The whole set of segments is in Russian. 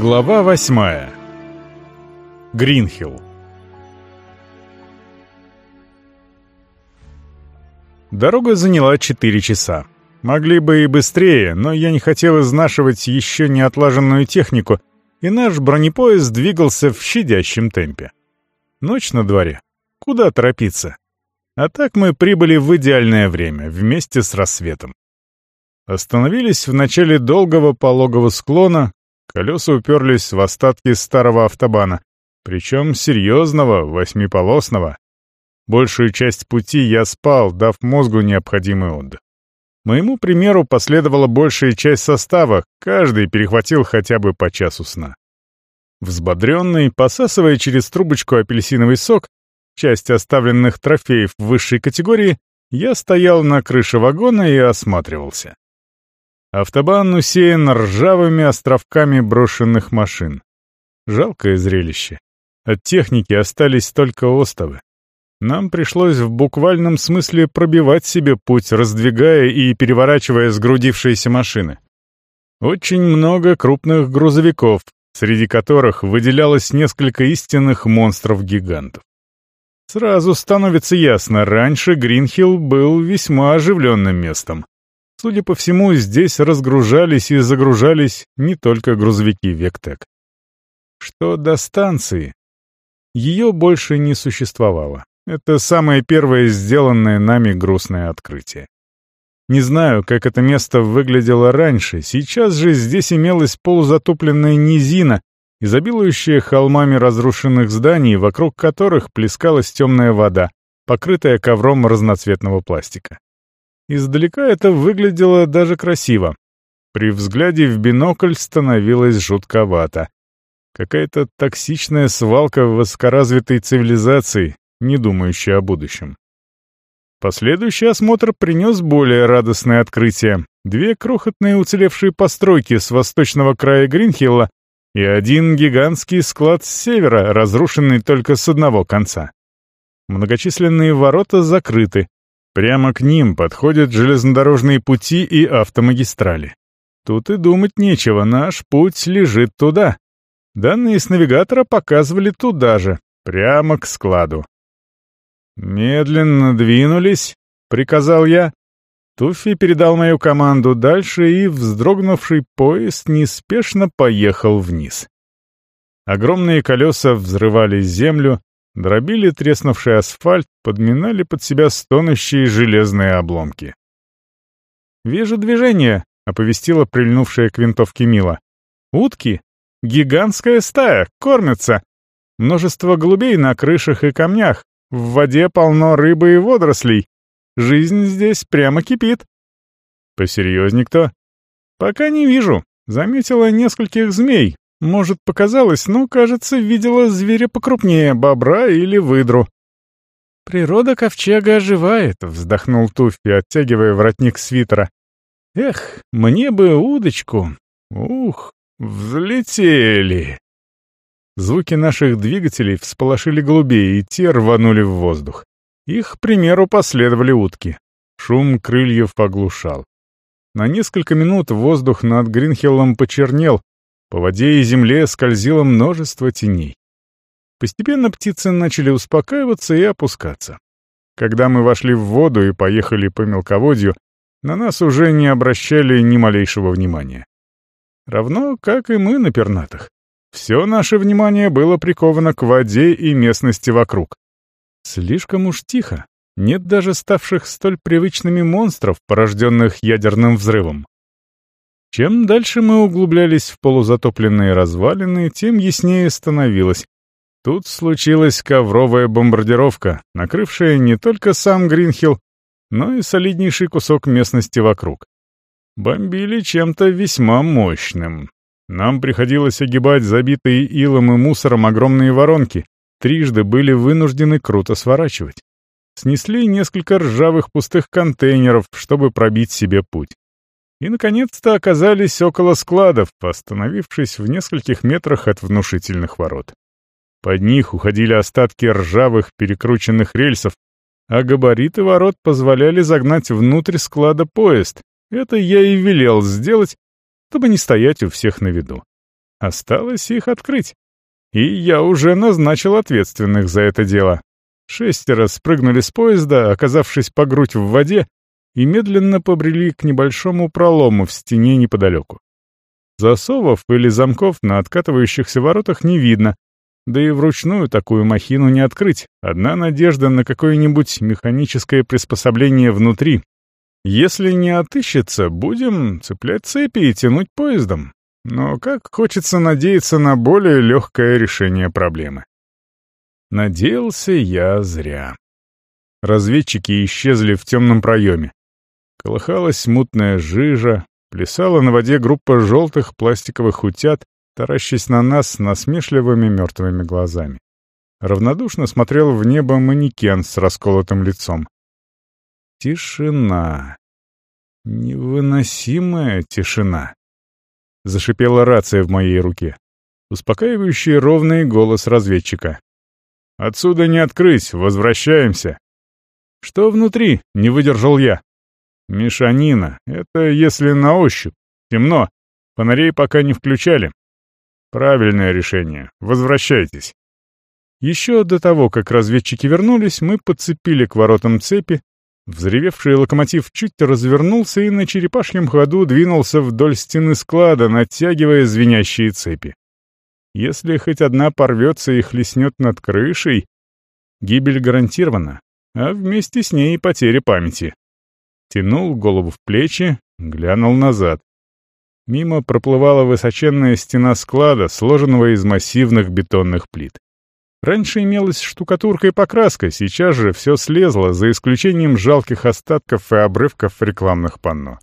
Глава восьмая. Гринхилл. Дорога заняла 4 часа. Могли бы и быстрее, но я не хотел изнашивать еще не отлаженную технику, и наш бронепоезд двигался в щадящем темпе. Ночь на дворе. Куда торопиться? А так мы прибыли в идеальное время, вместе с рассветом. Остановились в начале долгого пологого склона, колеса уперлись в остатки старого автобана, причем серьезного, восьмиполосного. Большую часть пути я спал, дав мозгу необходимый отдых. Моему примеру последовала большая часть состава, каждый перехватил хотя бы по часу сна. Взбодренный, посасывая через трубочку апельсиновый сок, часть оставленных трофеев высшей категории, я стоял на крыше вагона и осматривался. Автобан усеян ржавыми островками брошенных машин. Жалкое зрелище. От техники остались только остовы. Нам пришлось в буквальном смысле пробивать себе путь, раздвигая и переворачивая сгрудившиеся машины. Очень много крупных грузовиков, среди которых выделялось несколько истинных монстров-гигантов. Сразу становится ясно, раньше Гринхилл был весьма оживленным местом. Судя по всему, здесь разгружались и загружались не только грузовики Вектек. Что до станции? Ее больше не существовало. Это самое первое сделанное нами грустное открытие. Не знаю, как это место выглядело раньше, сейчас же здесь имелась полузатопленная низина, изобилующая холмами разрушенных зданий, вокруг которых плескалась темная вода, покрытая ковром разноцветного пластика. Издалека это выглядело даже красиво. При взгляде в бинокль становилось жутковато. Какая-то токсичная свалка высокоразвитой цивилизации, не думающая о будущем. Последующий осмотр принес более радостное открытие. Две крохотные уцелевшие постройки с восточного края Гринхилла и один гигантский склад с севера, разрушенный только с одного конца. Многочисленные ворота закрыты, Прямо к ним подходят железнодорожные пути и автомагистрали. Тут и думать нечего, наш путь лежит туда. Данные с навигатора показывали туда же, прямо к складу. «Медленно двинулись», — приказал я. Туффи передал мою команду дальше, и вздрогнувший поезд неспешно поехал вниз. Огромные колеса взрывали землю, Дробили треснувший асфальт, подминали под себя стонущие железные обломки. «Вижу движение», — оповестила прильнувшая к винтовке Мила. «Утки? Гигантская стая, кормятся. Множество голубей на крышах и камнях. В воде полно рыбы и водорослей. Жизнь здесь прямо кипит». «Посерьезней кто?» «Пока не вижу. Заметила нескольких змей, может, показалось, но, кажется, видела зверя покрупнее, бобра или выдру. «Природа ковчега оживает», — вздохнул Туффи, оттягивая воротник свитера. «Эх, мне бы удочку. Ух, взлетели!» Звуки наших двигателей всполошили голубей, и те рванули в воздух. Их примеру последовали утки. Шум крыльев оглушал. На несколько минут воздух над Гринхиллом почернел, по воде и земле скользило множество теней. Постепенно птицы начали успокаиваться и опускаться. Когда мы вошли в воду и поехали по мелководью, на нас уже не обращали ни малейшего внимания. Равно, как и мы на пернатых. Все наше внимание было приковано к воде и местности вокруг. Слишком уж тихо. Нет даже ставших столь привычными монстров, порожденных ядерным взрывом. Чем дальше мы углублялись в полузатопленные развалины, тем яснее становилось. Тут случилась ковровая бомбардировка, накрывшая не только сам Гринхилл, но и солиднейший кусок местности вокруг. Бомбили чем-то весьма мощным. Нам приходилось огибать забитые илом и мусором огромные воронки, трижды были вынуждены круто сворачивать. Снесли несколько ржавых пустых контейнеров, чтобы пробить себе путь и, наконец-то, оказались около складов, остановившись в нескольких метрах от внушительных ворот. Под них уходили остатки ржавых перекрученных рельсов, а габариты ворот позволяли загнать внутрь склада поезд. Это я и велел сделать, чтобы не стоять у всех на виду. Осталось их открыть. И я уже назначил ответственных за это дело. Шестеро спрыгнули с поезда, оказавшись по грудь в воде, и медленно побрели к небольшому пролому в стене неподалеку. Засовов или замков на откатывающихся воротах не видно, да и вручную такую махину не открыть. Одна надежда на какое-нибудь механическое приспособление внутри. Если не отыщется, будем цеплять цепи и тянуть поездом. Но как хочется надеяться на более легкое решение проблемы. Надеялся я зря. Разведчики исчезли в темном проеме. Колыхалась мутная жижа, плясала на воде группа желтых пластиковых утят, таращась на нас насмешливыми мертвыми глазами. Равнодушно смотрел в небо манекен с расколотым лицом. Тишина. Невыносимая тишина. Зашипела рация в моей руке. Успокаивающий ровный голос разведчика. «Отсюда не открыть, возвращаемся». «Что внутри?» — не выдержал я. «Мешанина. Это если на ощупь. Темно. Фонарей пока не включали. Правильное решение. Возвращайтесь». Еще до того, как разведчики вернулись, мы подцепили к воротам цепи, Взревевший локомотив чуть развернулся и на черепашьем ходу двинулся вдоль стены склада, натягивая звенящие цепи. Если хоть одна порвется и хлестнет над крышей, гибель гарантирована, а вместе с ней и потеря памяти. Тянул голову в плечи, глянул назад. Мимо проплывала высоченная стена склада, сложенного из массивных бетонных плит. Раньше имелась штукатурка и покраска, сейчас же все слезло, за исключением жалких остатков и обрывков рекламных панно.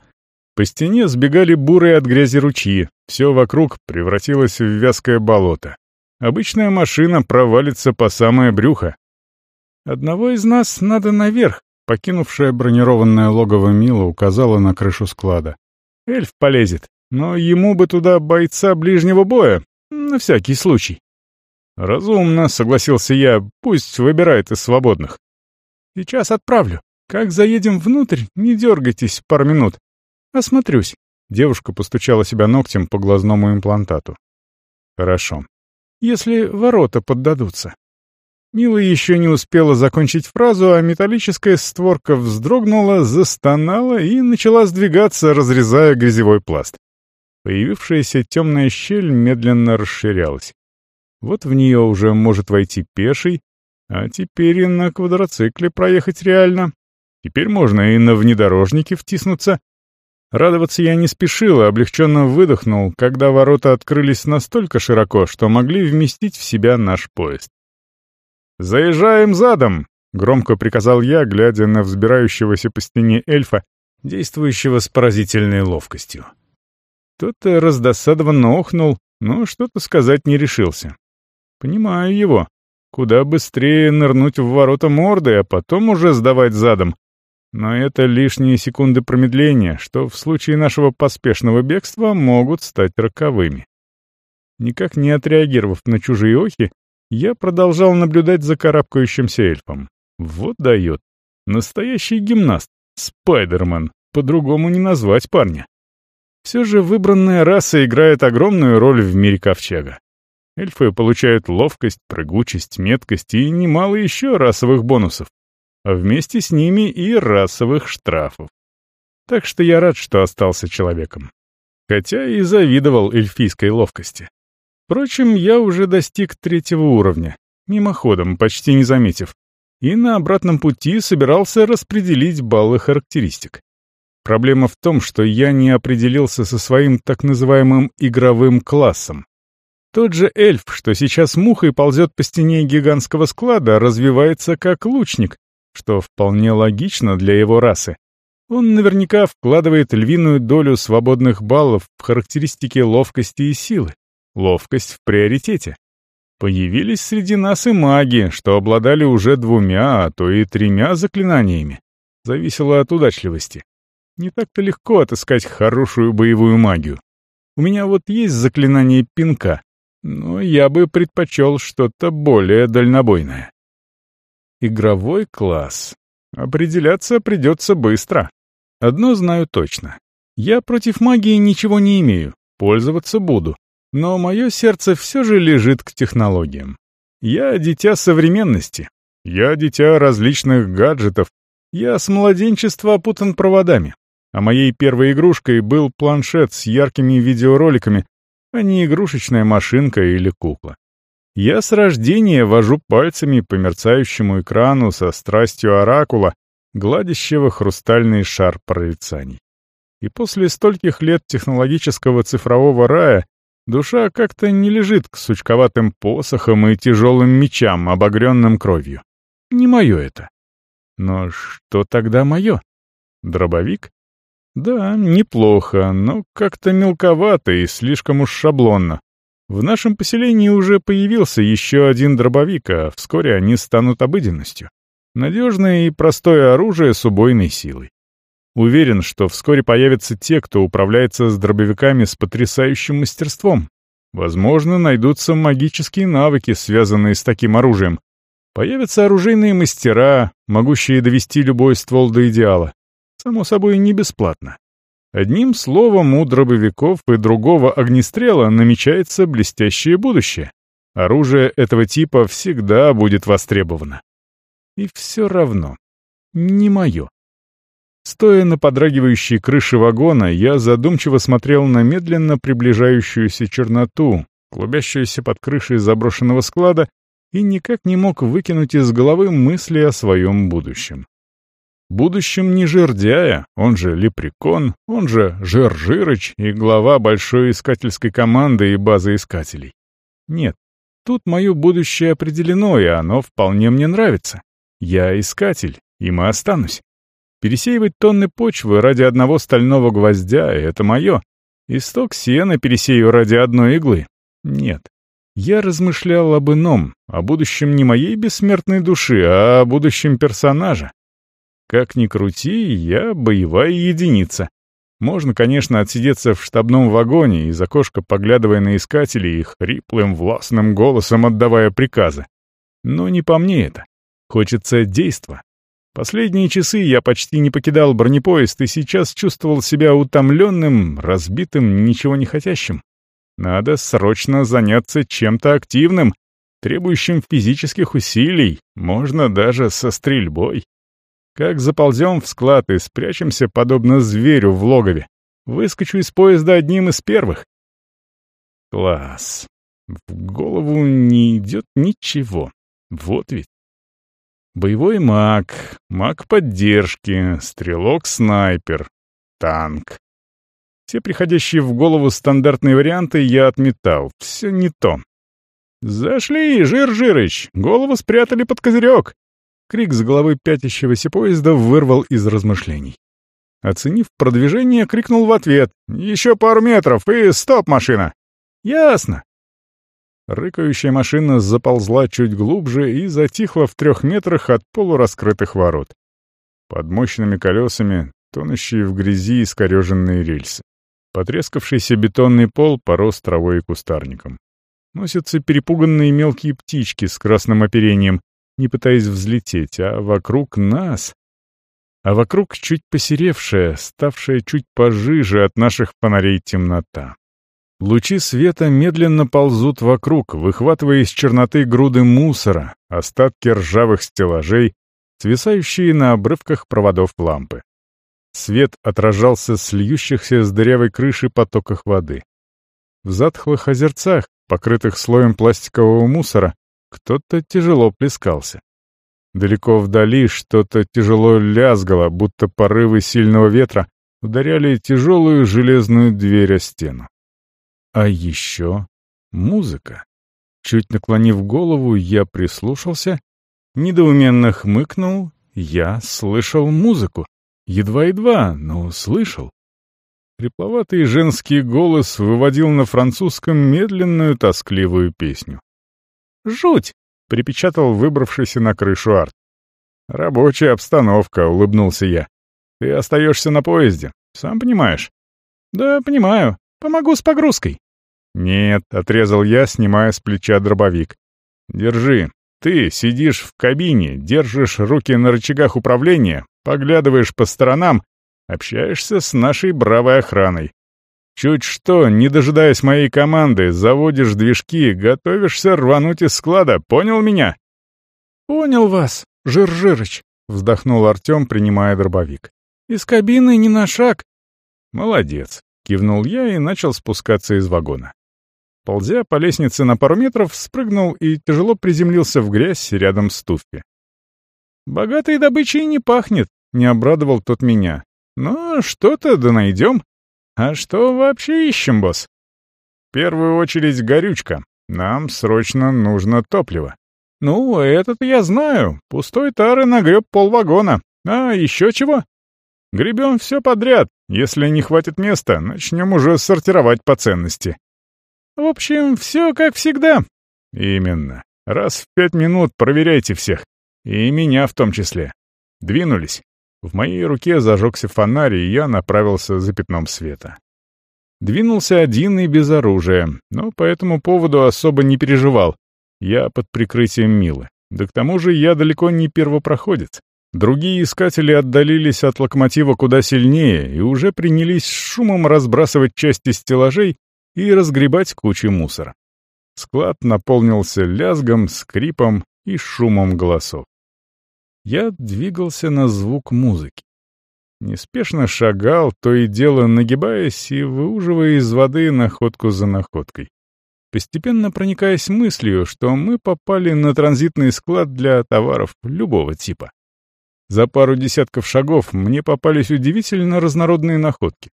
По стене сбегали бурые от грязи ручьи, все вокруг превратилось в вязкое болото. Обычная машина провалится по самое брюхо. «Одного из нас надо наверх», — покинувшая бронированное логово Мила указала на крышу склада. «Эльф полезет, но ему бы туда бойца ближнего боя, на всякий случай». «Разумно», — согласился я, — «пусть выбирает из свободных». «Сейчас отправлю. Как заедем внутрь, не дергайтесь пару минут. Осмотрюсь». Девушка постучала себя ногтем по глазному имплантату. «Хорошо. Если ворота поддадутся». Мила еще не успела закончить фразу, а металлическая створка вздрогнула, застонала и начала сдвигаться, разрезая грязевой пласт. Появившаяся темная щель медленно расширялась. Вот в нее уже может войти пеший, а теперь и на квадроцикле проехать реально. Теперь можно и на внедорожнике втиснуться. Радоваться я не спешил, а облегченно выдохнул, когда ворота открылись настолько широко, что могли вместить в себя наш поезд. «Заезжаем задом!» — громко приказал я, глядя на взбирающегося по стене эльфа, действующего с поразительной ловкостью. Тот-то раздосадованно охнул, но что-то сказать не решился. Понимаю его. Куда быстрее нырнуть в ворота морды, а потом уже сдавать задом. Но это лишние секунды промедления, что в случае нашего поспешного бегства могут стать роковыми. Никак не отреагировав на чужие охи, я продолжал наблюдать за карабкающимся эльфом. Вот дает. Настоящий гимнаст. Спайдермен. По-другому не назвать парня. Все же выбранная раса играет огромную роль в мире ковчега. Эльфы получают ловкость, прыгучесть, меткость и немало еще расовых бонусов, а вместе с ними и расовых штрафов. Так что я рад, что остался человеком. Хотя и завидовал эльфийской ловкости. Впрочем, я уже достиг третьего уровня, мимоходом, почти не заметив, и на обратном пути собирался распределить баллы характеристик. Проблема в том, что я не определился со своим так называемым игровым классом, тот же эльф, что сейчас мухой ползет по стене гигантского склада, развивается как лучник, что вполне логично для его расы. Он наверняка вкладывает львиную долю свободных баллов в характеристики ловкости и силы. Ловкость в приоритете. Появились среди нас и маги, что обладали уже двумя, а то и тремя заклинаниями. Зависело от удачливости. Не так-то легко отыскать хорошую боевую магию. У меня вот есть заклинание пинка, но я бы предпочел что-то более дальнобойное. Игровой класс. Определяться придется быстро. Одно знаю точно. Я против магии ничего не имею, пользоваться буду. Но мое сердце все же лежит к технологиям. Я дитя современности. Я дитя различных гаджетов. Я с младенчества опутан проводами. А моей первой игрушкой был планшет с яркими видеороликами, а не игрушечная машинка или кукла. Я с рождения вожу пальцами по мерцающему экрану со страстью оракула, гладящего хрустальный шар прорицаний. И после стольких лет технологического цифрового рая душа как-то не лежит к сучковатым посохам и тяжелым мечам, обогренным кровью. Не мое это. Но что тогда мое? Дробовик? Да, неплохо, но как-то мелковато и слишком уж шаблонно. В нашем поселении уже появился еще один дробовик, а вскоре они станут обыденностью. Надежное и простое оружие с убойной силой. Уверен, что вскоре появятся те, кто управляется с дробовиками с потрясающим мастерством. Возможно, найдутся магические навыки, связанные с таким оружием. Появятся оружейные мастера, могущие довести любой ствол до идеала. Само собой, не бесплатно. Одним словом, у дробовиков и другого огнестрела намечается блестящее будущее. Оружие этого типа всегда будет востребовано. И все равно. Не мое. Стоя на подрагивающей крыше вагона, я задумчиво смотрел на медленно приближающуюся черноту, клубящуюся под крышей заброшенного склада, и никак не мог выкинуть из головы мысли о своем будущем. Будущем не жердяя, он же Лепрекон, он же Жир-Жирыч и глава большой искательской команды и базы искателей. Нет, тут мое будущее определено, и оно вполне мне нравится. Я искатель, им и останусь. Пересеивать тонны почвы ради одного стального гвоздя — это мое. Исток сена пересею ради одной иглы. Нет. Я размышлял об ином, о будущем не моей бессмертной души, а о будущем персонажа. Как ни крути, я боевая единица. Можно, конечно, отсидеться в штабном вагоне, из окошка поглядывая на искателей и хриплым властным голосом отдавая приказы. Но не по мне это. Хочется действа, Последние часы я почти не покидал бронепоезд и сейчас чувствовал себя утомленным, разбитым, ничего не хотящим. Надо срочно заняться чем-то активным, требующим физических усилий, можно даже со стрельбой. Как заползем в склад и спрячемся, подобно зверю в логове. Выскочу из поезда одним из первых. Класс. В голову не идет ничего. Вот ведь. Боевой маг, маг поддержки, стрелок-снайпер, танк. Все приходящие в голову стандартные варианты я отметал. Все не то. «Зашли, Жир-Жирыч! Голову спрятали под козырек!» Крик с головы пятящегося поезда вырвал из размышлений. Оценив продвижение, крикнул в ответ. «Еще пару метров и стоп, машина!» «Ясно!» Рыкающая машина заползла чуть глубже и затихла в трех метрах от полураскрытых ворот. Под мощными колесами тонущие в грязи искореженные рельсы. Потрескавшийся бетонный пол порос травой и кустарником. Носятся перепуганные мелкие птички с красным оперением, не пытаясь взлететь, а вокруг нас... А вокруг чуть посеревшая, ставшая чуть пожиже от наших фонарей темнота. Лучи света медленно ползут вокруг, выхватывая из черноты груды мусора, остатки ржавых стеллажей, свисающие на обрывках проводов лампы. Свет отражался с льющихся с дырявой крыши потоках воды. В затхлых озерцах, покрытых слоем пластикового мусора, кто-то тяжело плескался. Далеко вдали что-то тяжело лязгало, будто порывы сильного ветра ударяли тяжелую железную дверь о стену. А еще музыка. Чуть наклонив голову, я прислушался, недоуменно хмыкнул, я слышал музыку. Едва-едва, но слышал. Хрипловатый женский голос выводил на французском медленную тоскливую песню. «Жуть!» — припечатал выбравшийся на крышу арт. «Рабочая обстановка», — улыбнулся я. «Ты остаешься на поезде, сам понимаешь». «Да, понимаю. Помогу с погрузкой». «Нет», — отрезал я, снимая с плеча дробовик. «Держи. Ты сидишь в кабине, держишь руки на рычагах управления, поглядываешь по сторонам, общаешься с нашей бравой охраной. Чуть что, не дожидаясь моей команды, заводишь движки, готовишься рвануть из склада, понял меня?» «Понял вас, Жир-Жирыч», — вздохнул Артем, принимая дробовик. «Из кабины не на шаг». «Молодец», — кивнул я и начал спускаться из вагона. Ползя по лестнице на пару метров, спрыгнул и тяжело приземлился в грязь рядом с Туффи. «Богатой добычей не пахнет», — не обрадовал тот меня. «Но что-то да найдем». «А что вообще ищем, босс?» «В первую очередь горючка. Нам срочно нужно топливо». «Ну, этот я знаю. Пустой тары нагреб полвагона. А еще чего?» «Гребем все подряд. Если не хватит места, начнем уже сортировать по ценности». «В общем, все как всегда». «Именно. Раз в пять минут проверяйте всех. И меня в том числе. Двинулись. В моей руке зажегся фонарь, и я направился за пятном света. Двинулся один и без оружия, но по этому поводу особо не переживал. Я под прикрытием Милы. Да к тому же я далеко не первопроходец. Другие искатели отдалились от локомотива куда сильнее и уже принялись с шумом разбрасывать части стеллажей и разгребать кучи мусора. Склад наполнился лязгом, скрипом и шумом голосов. Я двигался на звук музыки. Неспешно шагал, то и дело нагибаясь и выуживая из воды находку за находкой. Постепенно проникаясь мыслью, что мы попали на транзитный склад для товаров любого типа. За пару десятков шагов мне попались удивительно разнородные находки.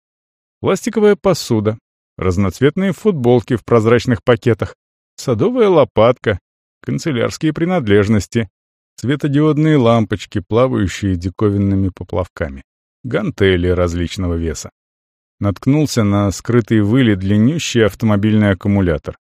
Пластиковая посуда, разноцветные футболки в прозрачных пакетах, садовая лопатка, канцелярские принадлежности, светодиодные лампочки, плавающие диковинными поплавками, гантели различного веса. Наткнулся на скрытый выли длиннющий автомобильный аккумулятор.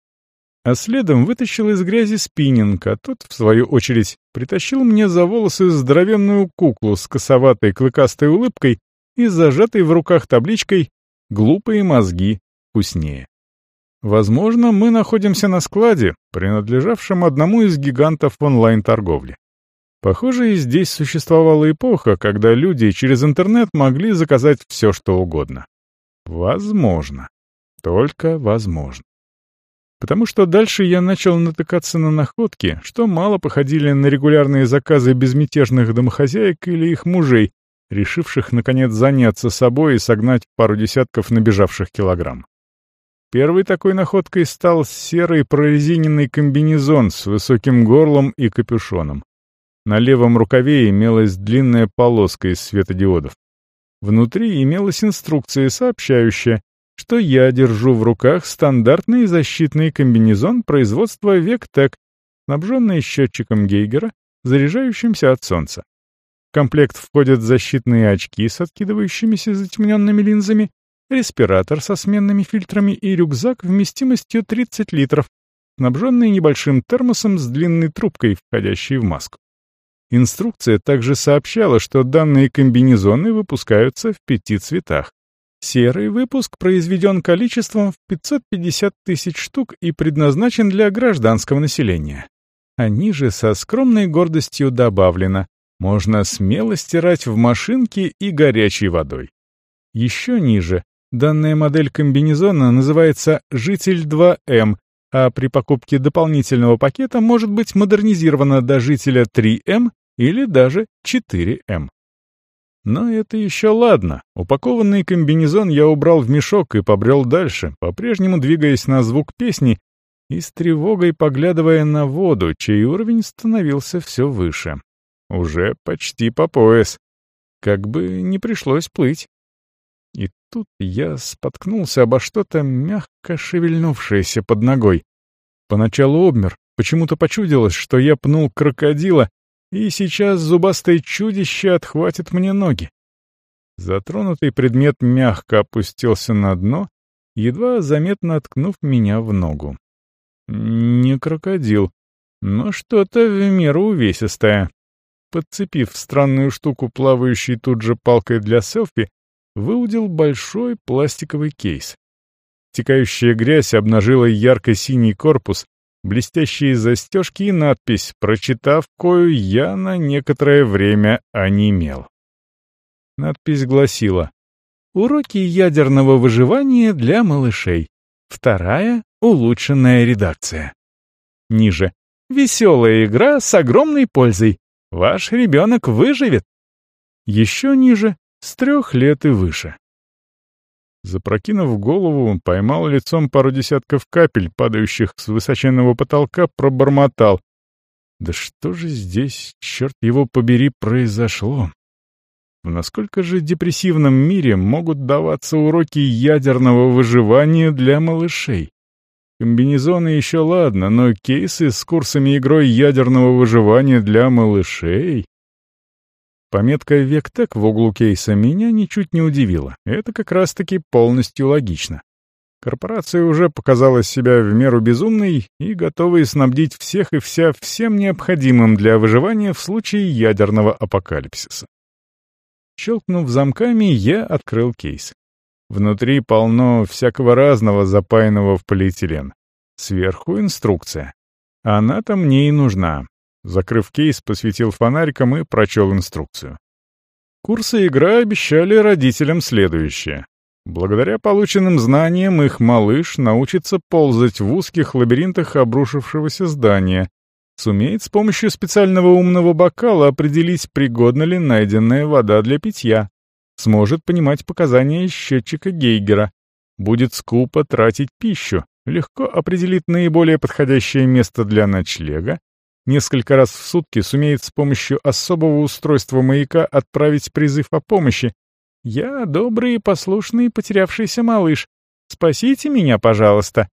А следом вытащил из грязи спиннинг, а тот, в свою очередь, притащил мне за волосы здоровенную куклу с косоватой клыкастой улыбкой и зажатой в руках табличкой «Глупые мозги вкуснее». Возможно, мы находимся на складе, принадлежавшем одному из гигантов онлайн-торговли. Похоже, и здесь существовала эпоха, когда люди через интернет могли заказать все, что угодно. Возможно. Только возможно. Потому что дальше я начал натыкаться на находки, что мало походили на регулярные заказы безмятежных домохозяек или их мужей, решивших, наконец, заняться собой и согнать пару десятков набежавших килограмм. Первой такой находкой стал серый прорезиненный комбинезон с высоким горлом и капюшоном. На левом рукаве имелась длинная полоска из светодиодов. Внутри имелась инструкция, сообщающая, что я держу в руках стандартный защитный комбинезон производства Вектек, снабженный счетчиком Гейгера, заряжающимся от солнца. В комплект входят защитные очки с откидывающимися затемненными линзами, респиратор со сменными фильтрами и рюкзак вместимостью 30 литров, снабженный небольшим термосом с длинной трубкой, входящей в маску. Инструкция также сообщала, что данные комбинезоны выпускаются в пяти цветах. Серый выпуск произведен количеством в 550 тысяч штук и предназначен для гражданского населения. А ниже со скромной гордостью добавлено «можно смело стирать в машинке и горячей водой». Еще ниже данная модель комбинезона называется «Житель 2М», а при покупке дополнительного пакета может быть модернизирована до жителя 3М или даже 4М. Но это еще ладно. Упакованный комбинезон я убрал в мешок и побрел дальше, по-прежнему двигаясь на звук песни и с тревогой поглядывая на воду, чей уровень становился все выше. Уже почти по пояс. Как бы не пришлось плыть. Тут я споткнулся обо что-то мягко шевельнувшееся под ногой. Поначалу обмер, почему-то почудилось, что я пнул крокодила, и сейчас зубастое чудище отхватит мне ноги. Затронутый предмет мягко опустился на дно, едва заметно ткнув меня в ногу. Не крокодил, но что-то в меру увесистое. Подцепив странную штуку, плавающей тут же палкой для селфи, выудил большой пластиковый кейс. Текающая грязь обнажила ярко-синий корпус, блестящие застежки и надпись, прочитав кою я на некоторое время онемел. Надпись гласила Уроки ядерного выживания для малышей. Вторая — улучшенная редакция. Ниже. Веселая игра с огромной пользой. Ваш ребенок выживет. Еще ниже — с трех лет и выше. Запрокинув голову, поймал лицом пару десятков капель, падающих с высоченного потолка, пробормотал. Да что же здесь, черт его побери, произошло? В насколько же депрессивном мире могут даваться уроки ядерного выживания для малышей? Комбинезоны еще ладно, но кейсы с курсами игрой ядерного выживания для малышей... Пометка «Вектек» в углу кейса меня ничуть не удивила. Это как раз-таки полностью логично. Корпорация уже показала себя в меру безумной и готовой снабдить всех и вся всем необходимым для выживания в случае ядерного апокалипсиса. Щелкнув замками, я открыл кейс. Внутри полно всякого разного запаянного в полиэтилен. Сверху инструкция. Она-то мне и нужна. Закрыв кейс, посветил фонариком и прочел инструкцию. Курсы игры обещали родителям следующее. Благодаря полученным знаниям их малыш научится ползать в узких лабиринтах обрушившегося здания, сумеет с помощью специального умного бокала определить, пригодна ли найденная вода для питья, сможет понимать показания счетчика Гейгера, будет скупо тратить пищу, легко определит наиболее подходящее место для ночлега, несколько раз в сутки сумеет с помощью особого устройства маяка отправить призыв о помощи, «Я добрый и послушный потерявшийся малыш. Спасите меня, пожалуйста».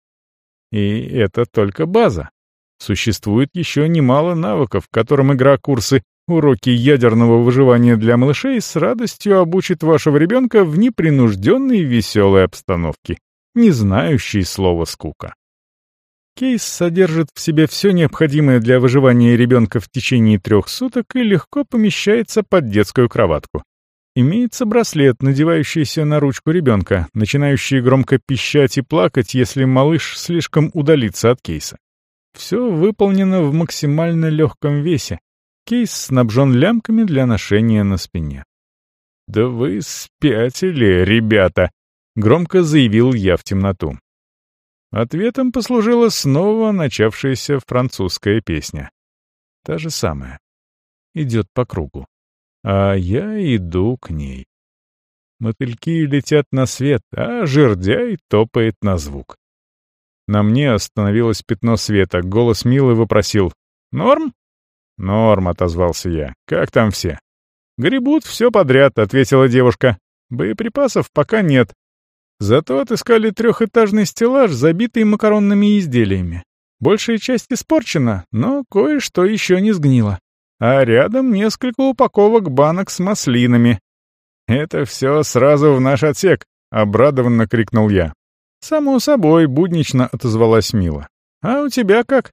И это только база. Существует еще немало навыков, которым игра-курсы «Уроки ядерного выживания для малышей» с радостью обучит вашего ребенка в непринужденной веселой обстановке, не знающей слова «скука». Кейс содержит в себе все необходимое для выживания ребенка в течение трех суток и легко помещается под детскую кроватку. Имеется браслет, надевающийся на ручку ребенка, начинающий громко пищать и плакать, если малыш слишком удалится от кейса. Все выполнено в максимально легком весе. Кейс снабжен лямками для ношения на спине. «Да вы спятили, ребята!» — громко заявил я в темноту. Ответом послужила снова начавшаяся французская песня. Та же самая. Идет по кругу а я иду к ней. Мотыльки летят на свет, а жердяй топает на звук. На мне остановилось пятно света, голос Милы вопросил «Норм?» «Норм», — отозвался я. «Как там все?» «Гребут все подряд», — ответила девушка. «Боеприпасов пока нет. Зато отыскали трехэтажный стеллаж, забитый макаронными изделиями. Большая часть испорчена, но кое-что еще не сгнило а рядом несколько упаковок банок с маслинами. «Это все сразу в наш отсек», — обрадованно крикнул я. «Само собой», — буднично отозвалась Мила. «А у тебя как?»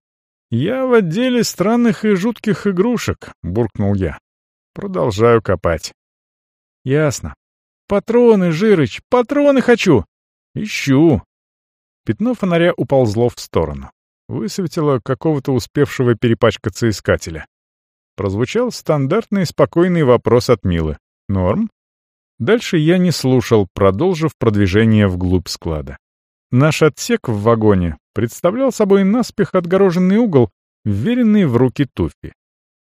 «Я в отделе странных и жутких игрушек», — буркнул я. Продолжаю копать. «Ясно. Патроны, Жирыч, патроны хочу!» «Ищу!» Пятно фонаря уползло в сторону. Высветило какого-то успевшего перепачкаться искателя. Прозвучал стандартный спокойный вопрос от Милы. «Норм?» Дальше я не слушал, продолжив продвижение вглубь склада. Наш отсек в вагоне представлял собой наспех отгороженный угол, вверенный в руки Туффи.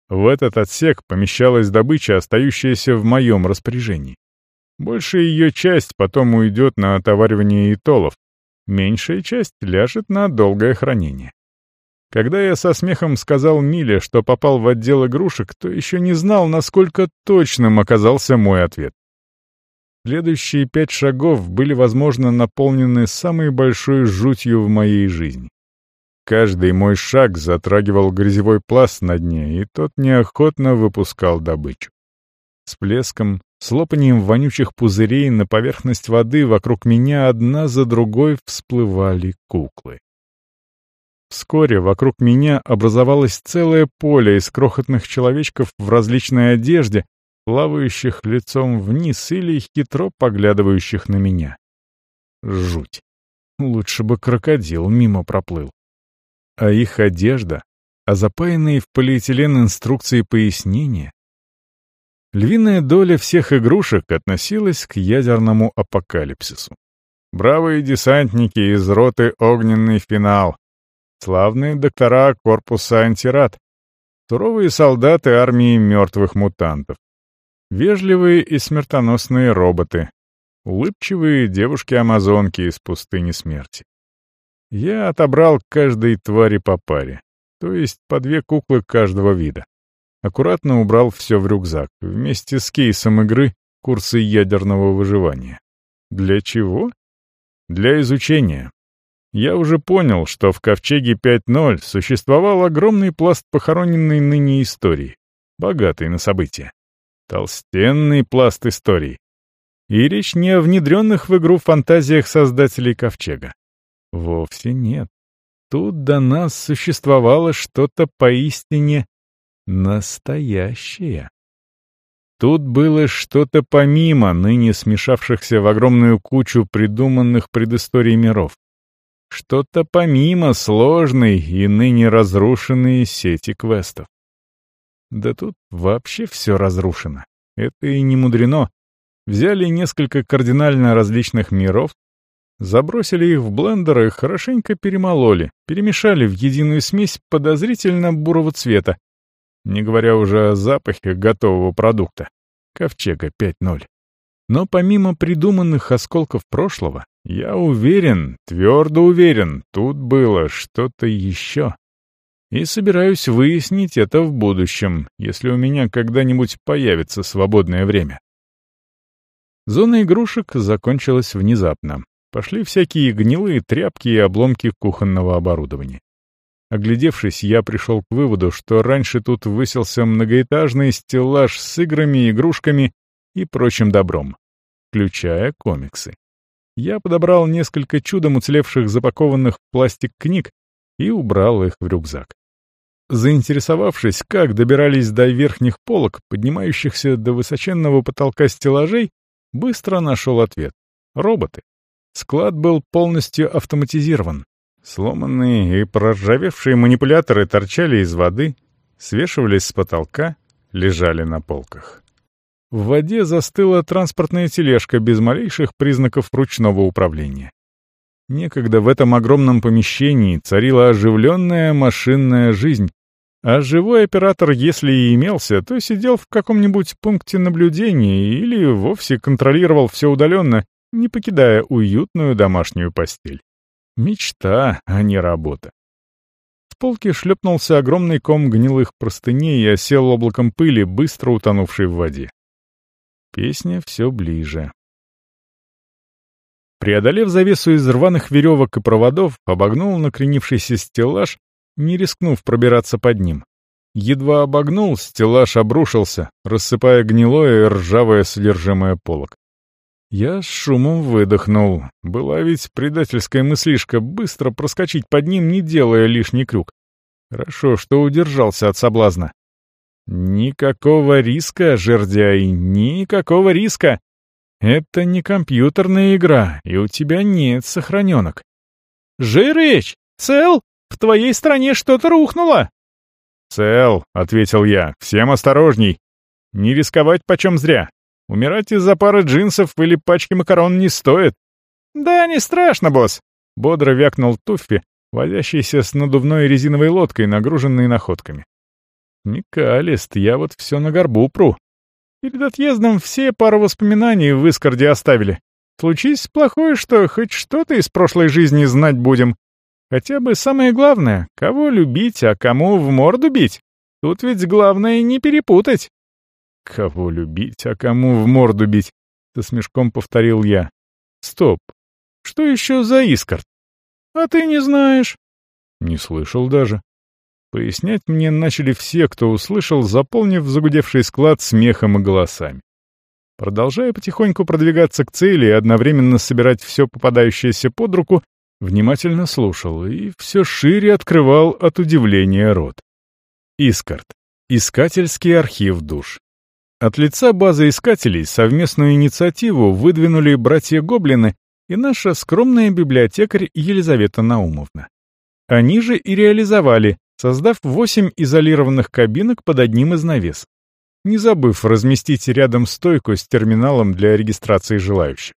В этот отсек помещалась добыча, остающаяся в моем распоряжении. Большая ее часть потом уйдет на отоваривание итолов, меньшая часть ляжет на долгое хранение. Когда я со смехом сказал Миле, что попал в отдел игрушек, то еще не знал, насколько точным оказался мой ответ. Следующие пять шагов были, возможно, наполнены самой большой жутью в моей жизни. Каждый мой шаг затрагивал грязевой пласт на дне, и тот неохотно выпускал добычу. С плеском, с лопанием вонючих пузырей на поверхность воды вокруг меня одна за другой всплывали куклы. Вскоре вокруг меня образовалось целое поле из крохотных человечков в различной одежде, плавающих лицом вниз или хитро поглядывающих на меня. Жуть. Лучше бы крокодил мимо проплыл. А их одежда, а запаянные в полиэтилен инструкции пояснения, Львиная доля всех игрушек относилась к ядерному апокалипсису. Бравые десантники из роты «Огненный финал», славные доктора корпуса «Антирад», суровые солдаты армии мертвых мутантов, вежливые и смертоносные роботы, улыбчивые девушки-амазонки из пустыни смерти. Я отобрал каждой твари по паре, то есть по две куклы каждого вида. Аккуратно убрал все в рюкзак, вместе с кейсом игры «Курсы ядерного выживания». Для чего? Для изучения. Я уже понял, что в Ковчеге 5.0 существовал огромный пласт похороненной ныне истории, богатый на события. Толстенный пласт историй. И речь не о внедренных в игру фантазиях создателей Ковчега. Вовсе нет. Тут до нас существовало что-то поистине Настоящее. Тут было что-то помимо ныне смешавшихся в огромную кучу придуманных предысторий миров. Что-то помимо сложной и ныне разрушенной сети квестов. Да тут вообще все разрушено. Это и не мудрено. Взяли несколько кардинально различных миров, забросили их в блендер и хорошенько перемололи, перемешали в единую смесь подозрительно бурого цвета, не говоря уже о запахе готового продукта. Ковчега 5.0. Но помимо придуманных осколков прошлого, я уверен, твердо уверен, тут было что-то еще. И собираюсь выяснить это в будущем, если у меня когда-нибудь появится свободное время. Зона игрушек закончилась внезапно. Пошли всякие гнилые тряпки и обломки кухонного оборудования. Оглядевшись, я пришел к выводу, что раньше тут высился многоэтажный стеллаж с играми, игрушками и прочим добром, включая комиксы. Я подобрал несколько чудом уцелевших запакованных в пластик книг и убрал их в рюкзак. Заинтересовавшись, как добирались до верхних полок, поднимающихся до высоченного потолка стеллажей, быстро нашел ответ — роботы. Склад был полностью автоматизирован, Сломанные и проржавевшие манипуляторы торчали из воды, свешивались с потолка, лежали на полках. В воде застыла транспортная тележка без малейших признаков ручного управления. Некогда в этом огромном помещении царила оживленная машинная жизнь, а живой оператор, если и имелся, то сидел в каком-нибудь пункте наблюдения или вовсе контролировал все удаленно, не покидая уютную домашнюю постель. Мечта, а не работа. В полке шлепнулся огромный ком гнилых простыней и осел облаком пыли, быстро утонувший в воде. Песня все ближе. Преодолев завесу из рваных веревок и проводов, обогнул накренившийся стеллаж, не рискнув пробираться под ним. Едва обогнул, стеллаж обрушился, рассыпая гнилое и ржавое содержимое полок. Я с шумом выдохнул. Была ведь предательская мыслишка быстро проскочить под ним, не делая лишний крюк. Хорошо, что удержался от соблазна. Никакого риска, жердяй, никакого риска. Это не компьютерная игра, и у тебя нет сохраненок. Жирыч, цел? В твоей стране что-то рухнуло. Цел, — ответил я, — всем осторожней. Не рисковать почем зря. Умирать из-за пары джинсов или пачки макарон не стоит. «Да не страшно, босс!» — бодро вякнул Туффи, возящийся с надувной резиновой лодкой, нагруженной находками. «Никалист, я вот все на горбу пру. Перед отъездом все пару воспоминаний в Искорде оставили. Случись плохое, что хоть что-то из прошлой жизни знать будем. Хотя бы самое главное, кого любить, а кому в морду бить. Тут ведь главное не перепутать. «Кого любить, а кому в морду бить?» — со смешком повторил я. «Стоп! Что еще за искорт?» «А ты не знаешь?» «Не слышал даже». Пояснять мне начали все, кто услышал, заполнив загудевший склад смехом и голосами. Продолжая потихоньку продвигаться к цели и одновременно собирать все попадающееся под руку, внимательно слушал и все шире открывал от удивления рот. Искорт. Искательский архив душ. От лица базы искателей совместную инициативу выдвинули братья-гоблины и наша скромная библиотекарь Елизавета Наумовна. Они же и реализовали, создав восемь изолированных кабинок под одним из навес. не забыв разместить рядом стойку с терминалом для регистрации желающих.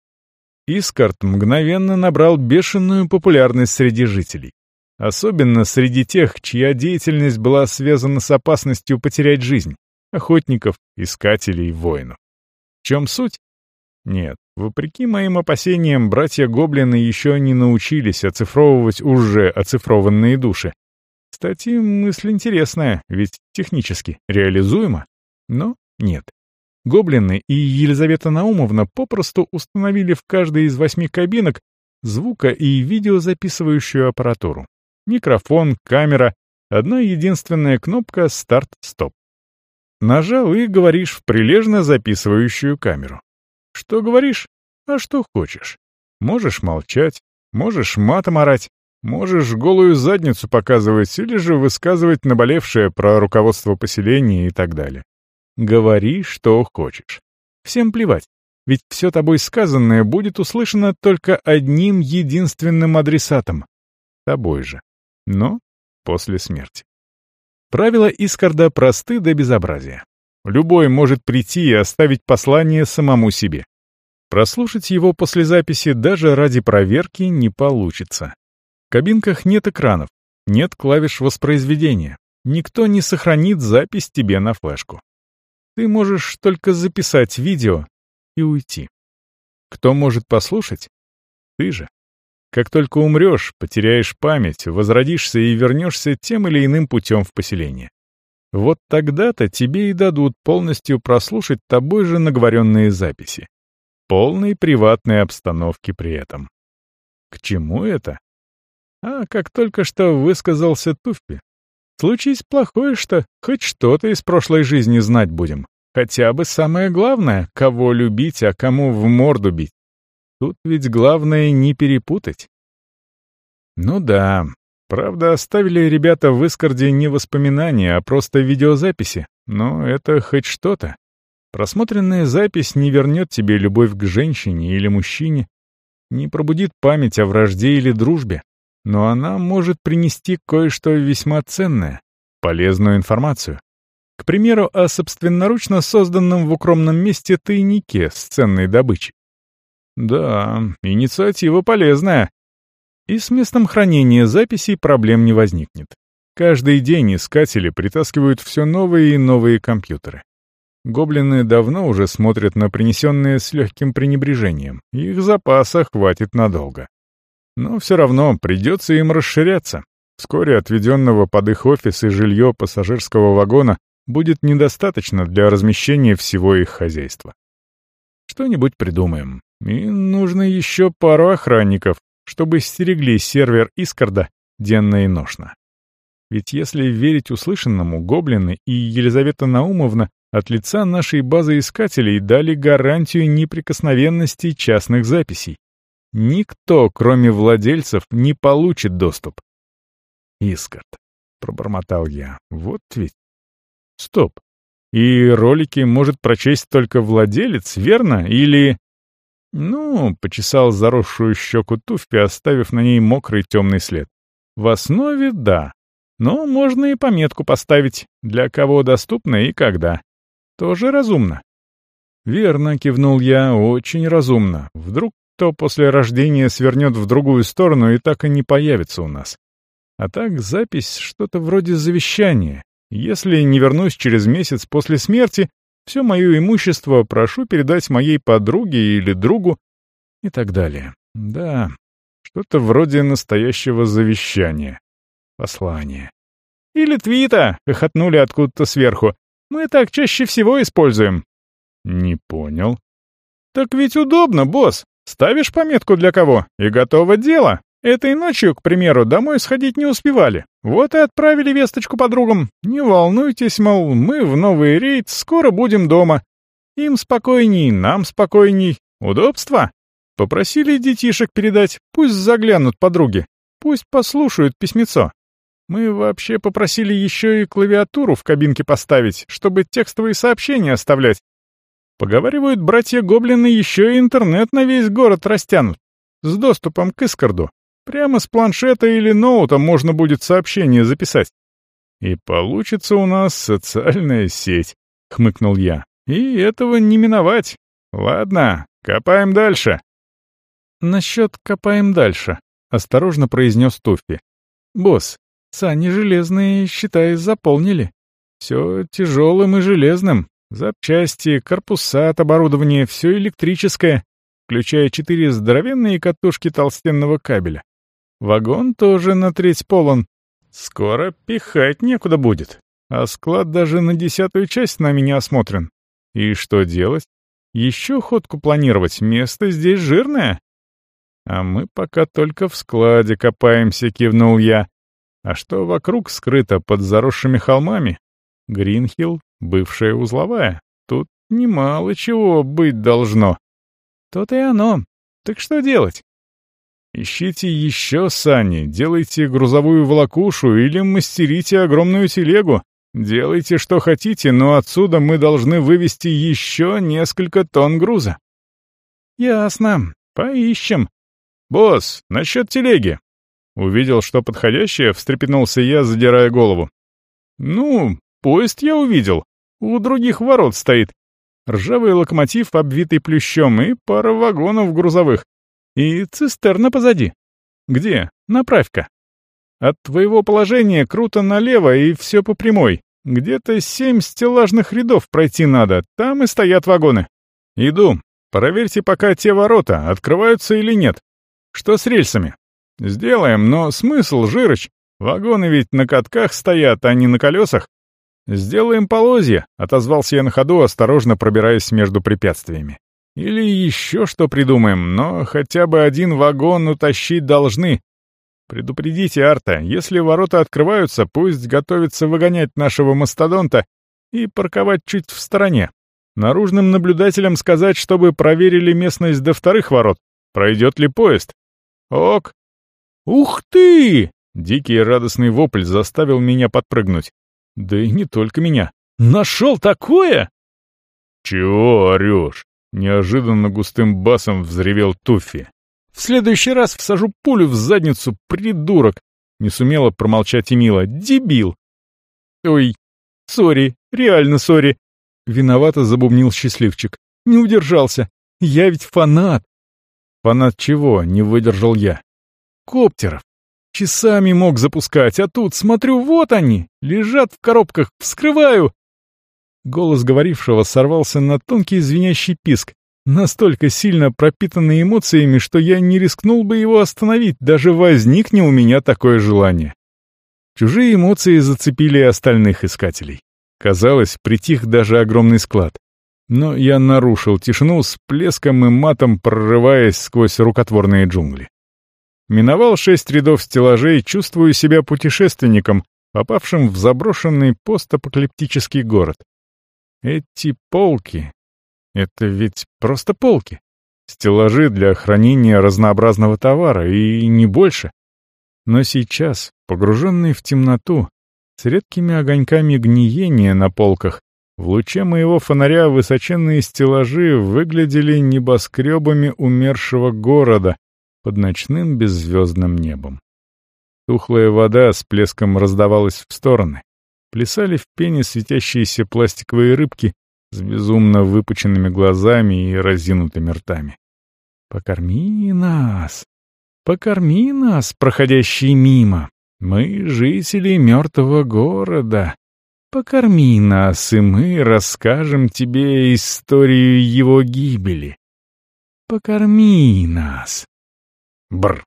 Искарт мгновенно набрал бешеную популярность среди жителей. Особенно среди тех, чья деятельность была связана с опасностью потерять жизнь — охотников, искателей, воинов. В чем суть? Нет, вопреки моим опасениям, братья-гоблины еще не научились оцифровывать уже оцифрованные души. Кстати, мысль интересная, ведь технически реализуема. Но нет. Гоблины и Елизавета Наумовна попросту установили в каждой из восьми кабинок звука- и видеозаписывающую аппаратуру. Микрофон, камера, одна единственная кнопка «Старт-стоп». Нажал и говоришь в прилежно записывающую камеру. Что говоришь? А что хочешь. Можешь молчать, можешь матом орать, можешь голую задницу показывать или же высказывать наболевшее про руководство поселения и так далее. Говори, что хочешь. Всем плевать, ведь все тобой сказанное будет услышано только одним единственным адресатом — тобой же, но после смерти. Правила Искарда просты до безобразия. Любой может прийти и оставить послание самому себе. Прослушать его после записи даже ради проверки не получится. В кабинках нет экранов, нет клавиш воспроизведения. Никто не сохранит запись тебе на флешку. Ты можешь только записать видео и уйти. Кто может послушать? Ты же. Как только умрешь, потеряешь память, возродишься и вернешься тем или иным путем в поселение. Вот тогда-то тебе и дадут полностью прослушать тобой же наговоренные записи. Полной приватной обстановки при этом. К чему это? А как только что высказался Туфпи, Случись плохое что, хоть что-то из прошлой жизни знать будем. Хотя бы самое главное, кого любить, а кому в морду бить. Тут ведь главное не перепутать. Ну да, правда, оставили ребята в Искорде не воспоминания, а просто видеозаписи, но это хоть что-то. Просмотренная запись не вернет тебе любовь к женщине или мужчине, не пробудит память о вражде или дружбе, но она может принести кое-что весьма ценное, полезную информацию. К примеру, о собственноручно созданном в укромном месте тайнике с ценной добычей. Да, инициатива полезная. И с местом хранения записей проблем не возникнет. Каждый день искатели притаскивают все новые и новые компьютеры. Гоблины давно уже смотрят на принесенные с легким пренебрежением. Их запаса хватит надолго. Но все равно придется им расширяться. Вскоре отведенного под их офис и жилье пассажирского вагона будет недостаточно для размещения всего их хозяйства. Что-нибудь придумаем. И нужно еще пару охранников, чтобы стерегли сервер Искарда денно и ношно. Ведь если верить услышанному, гоблины и Елизавета Наумовна от лица нашей базы искателей дали гарантию неприкосновенности частных записей. Никто, кроме владельцев, не получит доступ. Искард, пробормотал я. Вот ведь. Стоп. И ролики может прочесть только владелец, верно? Или... Ну, почесал заросшую щеку Туфпи, оставив на ней мокрый темный след. В основе — да. Но можно и пометку поставить, для кого доступно и когда. Тоже разумно. Верно, кивнул я, очень разумно. Вдруг кто после рождения свернет в другую сторону и так и не появится у нас. А так запись что-то вроде завещания. Если не вернусь через месяц после смерти, все мое имущество прошу передать моей подруге или другу и так далее. Да, что-то вроде настоящего завещания. Послание. «Или твита!» — хохотнули откуда-то сверху. «Мы так чаще всего используем». «Не понял». «Так ведь удобно, босс. Ставишь пометку для кого, и готово дело. Этой ночью, к примеру, домой сходить не успевали. Вот и отправили весточку подругам. Не волнуйтесь, мол, мы в новый рейд, скоро будем дома. Им спокойней, нам спокойней. Удобство? Попросили детишек передать, пусть заглянут подруги. Пусть послушают письмецо. Мы вообще попросили еще и клавиатуру в кабинке поставить, чтобы текстовые сообщения оставлять. Поговаривают, братья-гоблины еще и интернет на весь город растянут. С доступом к Искорду. Прямо с планшета или ноута можно будет сообщение записать. И получится у нас социальная сеть, — хмыкнул я. «И этого не миновать. Ладно, копаем дальше». «Насчет копаем дальше», — осторожно произнес Туффи. «Босс, сани железные, считай, заполнили. Все тяжелым и железным. Запчасти, корпуса от оборудования, все электрическое, включая четыре здоровенные катушки толстенного кабеля. Вагон тоже на треть полон. Скоро пихать некуда будет. А склад даже на десятую часть нами не осмотрен. И что делать? Еще ходку планировать, место здесь жирное. А мы пока только в складе копаемся, кивнул я. А что вокруг скрыто под заросшими холмами? Гринхилл — бывшая узловая. Тут немало чего быть должно. То-то и оно. Так что делать? Ищите еще сани, делайте грузовую волокушу или мастерите огромную телегу. Делайте, что хотите, но отсюда мы должны вывести еще несколько тонн груза. Ясно. Поищем. Босс, насчет телеги. Увидел, что подходящее, встрепенулся я, задирая голову. Ну, поезд я увидел. У других ворот стоит. Ржавый локомотив, обвитый плющом, и пара вагонов грузовых. И цистерна позади. Где? Направь-ка. От твоего положения круто налево и все по прямой. Где-то семь стеллажных рядов пройти надо, там и стоят вагоны. Иду. Проверьте пока те ворота, открываются или нет. Что с рельсами? Сделаем, но смысл, Жирыч? Вагоны ведь на катках стоят, а не на колесах. Сделаем полозья, отозвался я на ходу, осторожно пробираясь между препятствиями. Или еще что придумаем, но хотя бы один вагон утащить должны, Предупредите Арта, если ворота открываются, пусть готовится выгонять нашего мастодонта и парковать чуть в стороне. Наружным наблюдателям сказать, чтобы проверили местность до вторых ворот. Пройдет ли поезд? Ок. Ух ты! Дикий радостный вопль заставил меня подпрыгнуть. Да и не только меня. Нашел такое? Чего орешь? Неожиданно густым басом взревел Туффи. В следующий раз всажу пулю в задницу, придурок!» Не сумела промолчать Эмила. «Дебил!» «Ой, сори, реально сори!» Виновато забубнил счастливчик. «Не удержался. Я ведь фанат!» «Фанат чего?» — не выдержал я. «Коптеров. Часами мог запускать, а тут, смотрю, вот они, лежат в коробках, вскрываю!» Голос говорившего сорвался на тонкий звенящий писк, Настолько сильно пропитанный эмоциями, что я не рискнул бы его остановить, даже возникне у меня такое желание. Чужие эмоции зацепили остальных искателей. Казалось, притих даже огромный склад. Но я нарушил тишину с плеском и матом, прорываясь сквозь рукотворные джунгли. Миновал шесть рядов стеллажей, чувствую себя путешественником, попавшим в заброшенный постапокалиптический город. Эти полки, это ведь просто полки. Стеллажи для хранения разнообразного товара, и не больше. Но сейчас, погруженный в темноту, с редкими огоньками гниения на полках, в луче моего фонаря высоченные стеллажи выглядели небоскребами умершего города под ночным беззвездным небом. Тухлая вода с плеском раздавалась в стороны. Плясали в пене светящиеся пластиковые рыбки, с безумно выпученными глазами и разинутыми ртами. «Покорми нас! Покорми нас, проходящие мимо! Мы — жители мертвого города! Покорми нас, и мы расскажем тебе историю его гибели! Покорми нас!» Бр!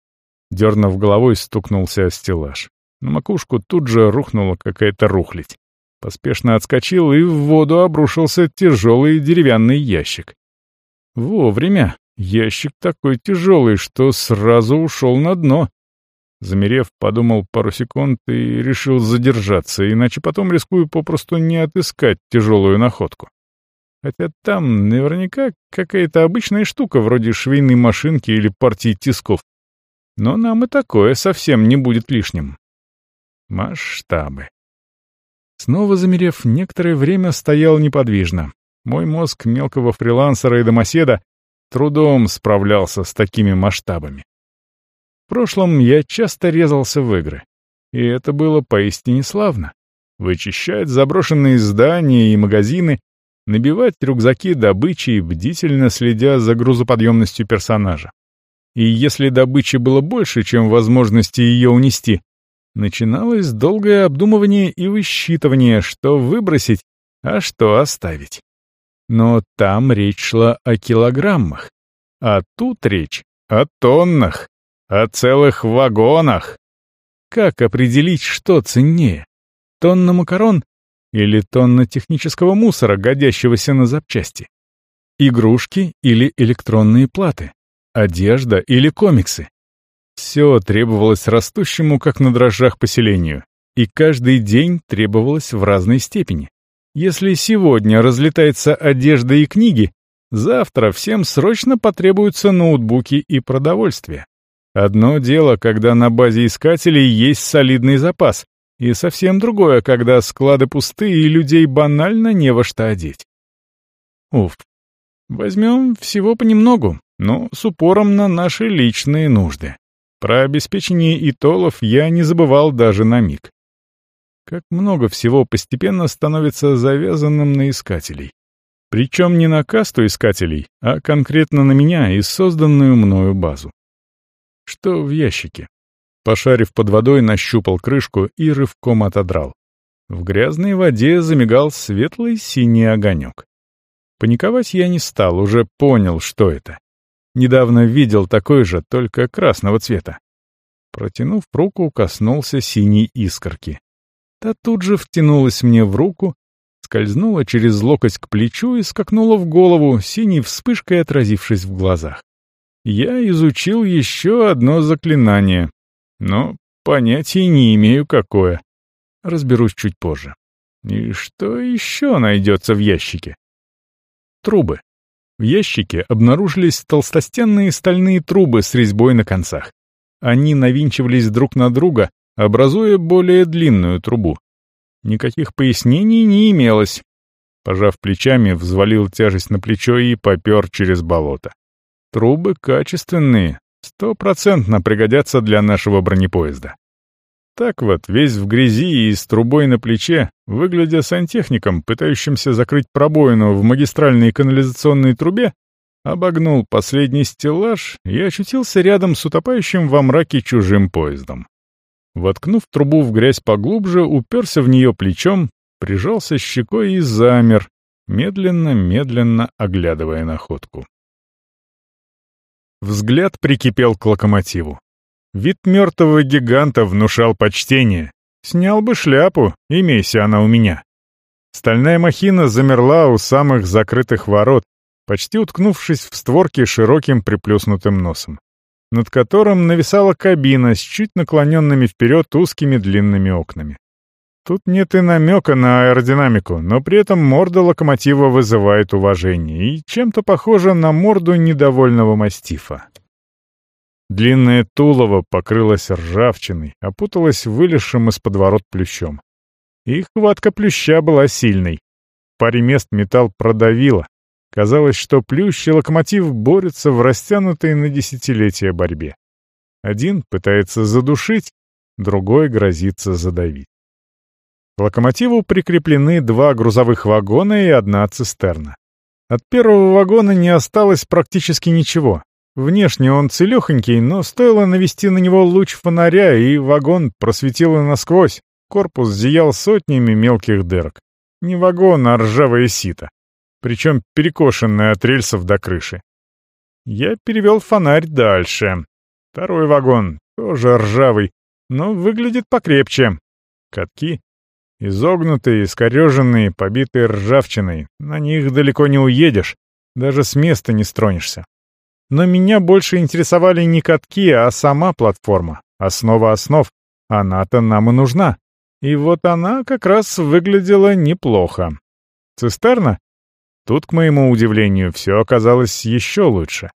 Дернув головой, стукнулся о стеллаж. На макушку тут же рухнула какая-то рухлядь. Поспешно отскочил, и в воду обрушился тяжелый деревянный ящик. Вовремя. Ящик такой тяжелый, что сразу ушел на дно. Замерев, подумал пару секунд и решил задержаться, иначе потом рискую попросту не отыскать тяжелую находку. Хотя там наверняка какая-то обычная штука, вроде швейной машинки или партии тисков. Но нам и такое совсем не будет лишним. Масштабы. Снова замерев, некоторое время стоял неподвижно. Мой мозг мелкого фрилансера и домоседа трудом справлялся с такими масштабами. В прошлом я часто резался в игры. И это было поистине славно. Вычищать заброшенные здания и магазины, набивать рюкзаки добычей, бдительно следя за грузоподъемностью персонажа. И если добычи было больше, чем возможности ее унести, начиналось долгое обдумывание и высчитывание, что выбросить, а что оставить. Но там речь шла о килограммах, а тут речь о тоннах, о целых вагонах. Как определить, что ценнее? Тонна макарон или тонна технического мусора, годящегося на запчасти? Игрушки или электронные платы? Одежда или комиксы? Все требовалось растущему, как на дрожжах, поселению, и каждый день требовалось в разной степени. Если сегодня разлетается одежда и книги, завтра всем срочно потребуются ноутбуки и продовольствие. Одно дело, когда на базе искателей есть солидный запас, и совсем другое, когда склады пусты и людей банально не во что одеть. Уф. Возьмем всего понемногу, но с упором на наши личные нужды. Про обеспечение итолов я не забывал даже на миг. Как много всего постепенно становится завязанным на искателей. Причем не на касту искателей, а конкретно на меня и созданную мною базу. Что в ящике? Пошарив под водой, нащупал крышку и рывком отодрал. В грязной воде замигал светлый синий огонек. Паниковать я не стал, уже понял, что это. Недавно видел такой же, только красного цвета. Протянув руку, коснулся синей искорки. Та тут же втянулась мне в руку, скользнула через локоть к плечу и скакнула в голову, синей вспышкой отразившись в глазах. Я изучил еще одно заклинание, но понятия не имею, какое. Разберусь чуть позже. И что еще найдется в ящике? Трубы. В ящике обнаружились толстостенные стальные трубы с резьбой на концах. Они навинчивались друг на друга, образуя более длинную трубу. Никаких пояснений не имелось. Пожав плечами, взвалил тяжесть на плечо и попер через болото. Трубы качественные, стопроцентно пригодятся для нашего бронепоезда. Так вот, весь в грязи и с трубой на плече, выглядя сантехником, пытающимся закрыть пробоину в магистральной канализационной трубе, обогнул последний стеллаж и очутился рядом с утопающим во мраке чужим поездом. Воткнув трубу в грязь поглубже, уперся в нее плечом, прижался щекой и замер, медленно-медленно оглядывая находку. Взгляд прикипел к локомотиву. Вид мертвого гиганта внушал почтение. Снял бы шляпу, имейся она у меня. Стальная махина замерла у самых закрытых ворот, почти уткнувшись в створки широким приплюснутым носом над которым нависала кабина с чуть наклоненными вперед узкими длинными окнами. Тут нет и намека на аэродинамику, но при этом морда локомотива вызывает уважение и чем-то похожа на морду недовольного мастифа. Длинное тулово покрылось ржавчиной, опуталось вылезшим из-под ворот плющом. И хватка плюща была сильной. В паре мест металл продавило, Казалось, что плющ и локомотив борются в растянутой на десятилетия борьбе. Один пытается задушить, другой грозится задавить. К локомотиву прикреплены два грузовых вагона и одна цистерна. От первого вагона не осталось практически ничего. Внешне он целехонький, но стоило навести на него луч фонаря, и вагон просветило насквозь. Корпус зиял сотнями мелких дырок. Не вагон, а ржавое сито причем перекошенная от рельсов до крыши. Я перевел фонарь дальше. Второй вагон, тоже ржавый, но выглядит покрепче. Катки изогнутые, искореженные, побитые ржавчиной. На них далеко не уедешь, даже с места не стронешься. Но меня больше интересовали не катки, а сама платформа, основа основ. Она-то нам и нужна. И вот она как раз выглядела неплохо. Цистерна Тут, к моему удивлению, все оказалось еще лучше.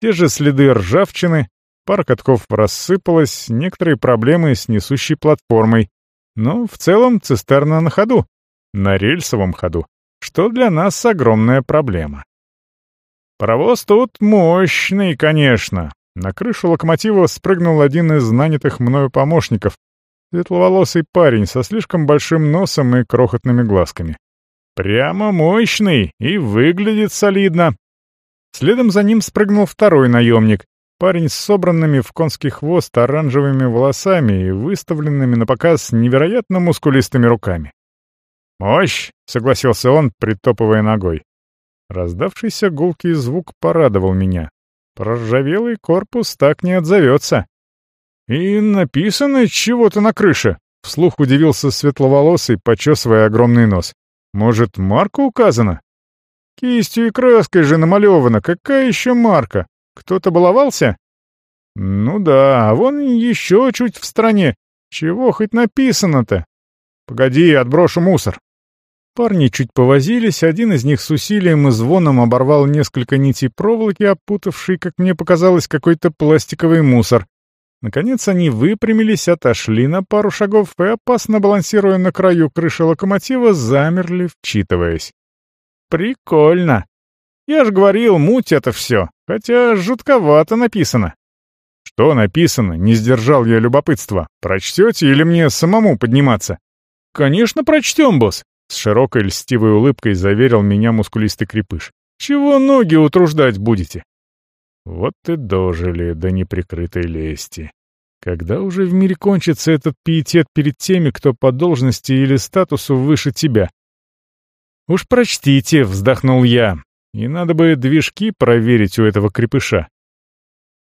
Те же следы ржавчины, пара катков рассыпалась, некоторые проблемы с несущей платформой. Но в целом цистерна на ходу, на рельсовом ходу, что для нас огромная проблема. Паровоз тут мощный, конечно. На крышу локомотива спрыгнул один из нанятых мною помощников, светловолосый парень со слишком большим носом и крохотными глазками. Прямо мощный и выглядит солидно. Следом за ним спрыгнул второй наемник, парень с собранными в конский хвост оранжевыми волосами и выставленными на показ невероятно мускулистыми руками. «Мощь!» — согласился он, притопывая ногой. Раздавшийся гулкий звук порадовал меня. Проржавелый корпус так не отзовется. «И написано чего-то на крыше», — вслух удивился светловолосый, почесывая огромный нос. «Может, марка указана?» «Кистью и краской же намалевано. Какая еще марка? Кто-то баловался?» «Ну да, а вон еще чуть в стороне. Чего хоть написано-то?» «Погоди, отброшу мусор». Парни чуть повозились, один из них с усилием и звоном оборвал несколько нитей проволоки, опутавшей, как мне показалось, какой-то пластиковый мусор. Наконец они выпрямились, отошли на пару шагов и, опасно балансируя на краю крыши локомотива, замерли, вчитываясь. «Прикольно! Я ж говорил, муть это все, хотя жутковато написано». «Что написано?» — не сдержал я любопытства. «Прочтете или мне самому подниматься?» «Конечно, прочтем, босс. С широкой льстивой улыбкой заверил меня мускулистый крепыш. «Чего ноги утруждать будете?» Вот и дожили до неприкрытой лести. Когда уже в мире кончится этот пиетет перед теми, кто по должности или статусу выше тебя? «Уж прочтите», — вздохнул я, — «и надо бы движки проверить у этого крепыша».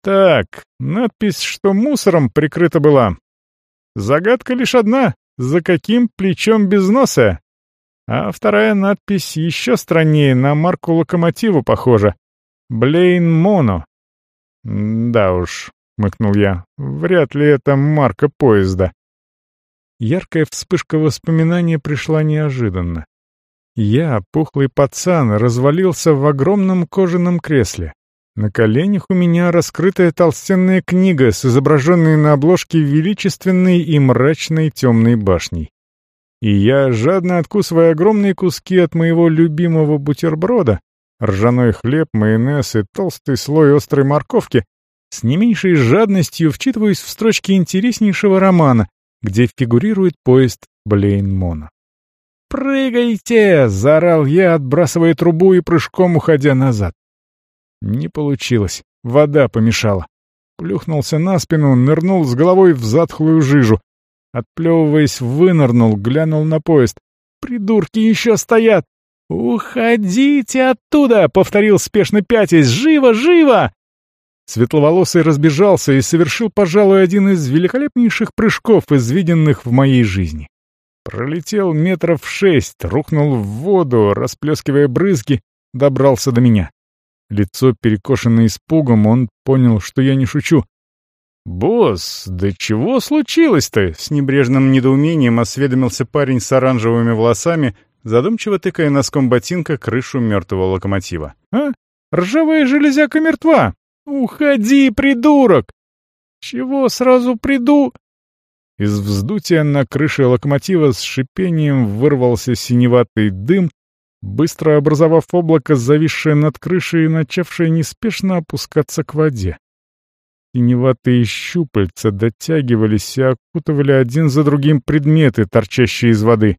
Так, надпись, что мусором прикрыта была. Загадка лишь одна — за каким плечом без носа? А вторая надпись еще страннее, на марку локомотива похожа. «Блейн Моно». «Да уж», — мыкнул я, — «вряд ли это марка поезда». Яркая вспышка воспоминания пришла неожиданно. Я, пухлый пацан, развалился в огромном кожаном кресле. На коленях у меня раскрытая толстенная книга с изображенной на обложке величественной и мрачной темной башней. И я, жадно откусывая огромные куски от моего любимого бутерброда, ржаной хлеб, майонез и толстый слой острой морковки, с не меньшей жадностью вчитываюсь в строчки интереснейшего романа, где фигурирует поезд Блейн-Мона. «Прыгайте!» — заорал я, отбрасывая трубу и прыжком уходя назад. Не получилось, вода помешала. Плюхнулся на спину, нырнул с головой в затхлую жижу, Отплевываясь, вынырнул, глянул на поезд. «Придурки еще стоят!» «Уходите оттуда!» — повторил спешно пятясь. «Живо, живо!» Светловолосый разбежался и совершил, пожалуй, один из великолепнейших прыжков, извиденных в моей жизни. Пролетел метров шесть, рухнул в воду, расплескивая брызги, добрался до меня. Лицо перекошено испугом, он понял, что я не шучу. «Босс, да чего случилось-то?» — с небрежным недоумением осведомился парень с оранжевыми волосами, задумчиво тыкая носком ботинка крышу мертвого локомотива. «А? Ржавая железяка мертва! Уходи, придурок!» «Чего сразу приду?» Из вздутия на крыше локомотива с шипением вырвался синеватый дым, быстро образовав облако, зависшее над крышей и начавшее неспешно опускаться к воде. Синеватые щупальца дотягивались и окутывали один за другим предметы, торчащие из воды.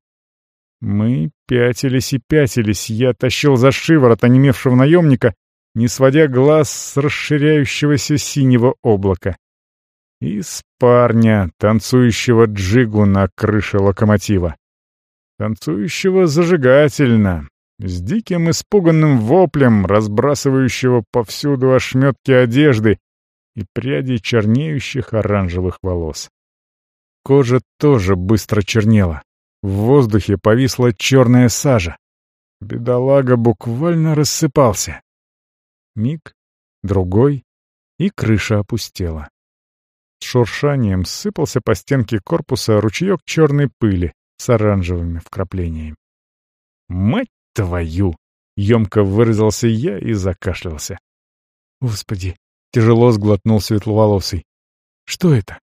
Мы пятились и пятились, я тащил за шиворот онемевшего наемника, не сводя глаз с расширяющегося синего облака. Из парня, танцующего джигу на крыше локомотива. Танцующего зажигательно, с диким испуганным воплем, разбрасывающего повсюду ошметки одежды, и пряди чернеющих оранжевых волос. Кожа тоже быстро чернела. В воздухе повисла черная сажа. Бедолага буквально рассыпался. Миг, другой, и крыша опустела. С шуршанием сыпался по стенке корпуса ручеек черной пыли с оранжевыми вкраплениями. «Мать твою!» — емко выразился я и закашлялся. «Господи, Тяжело сглотнул светловолосый. «Что это?»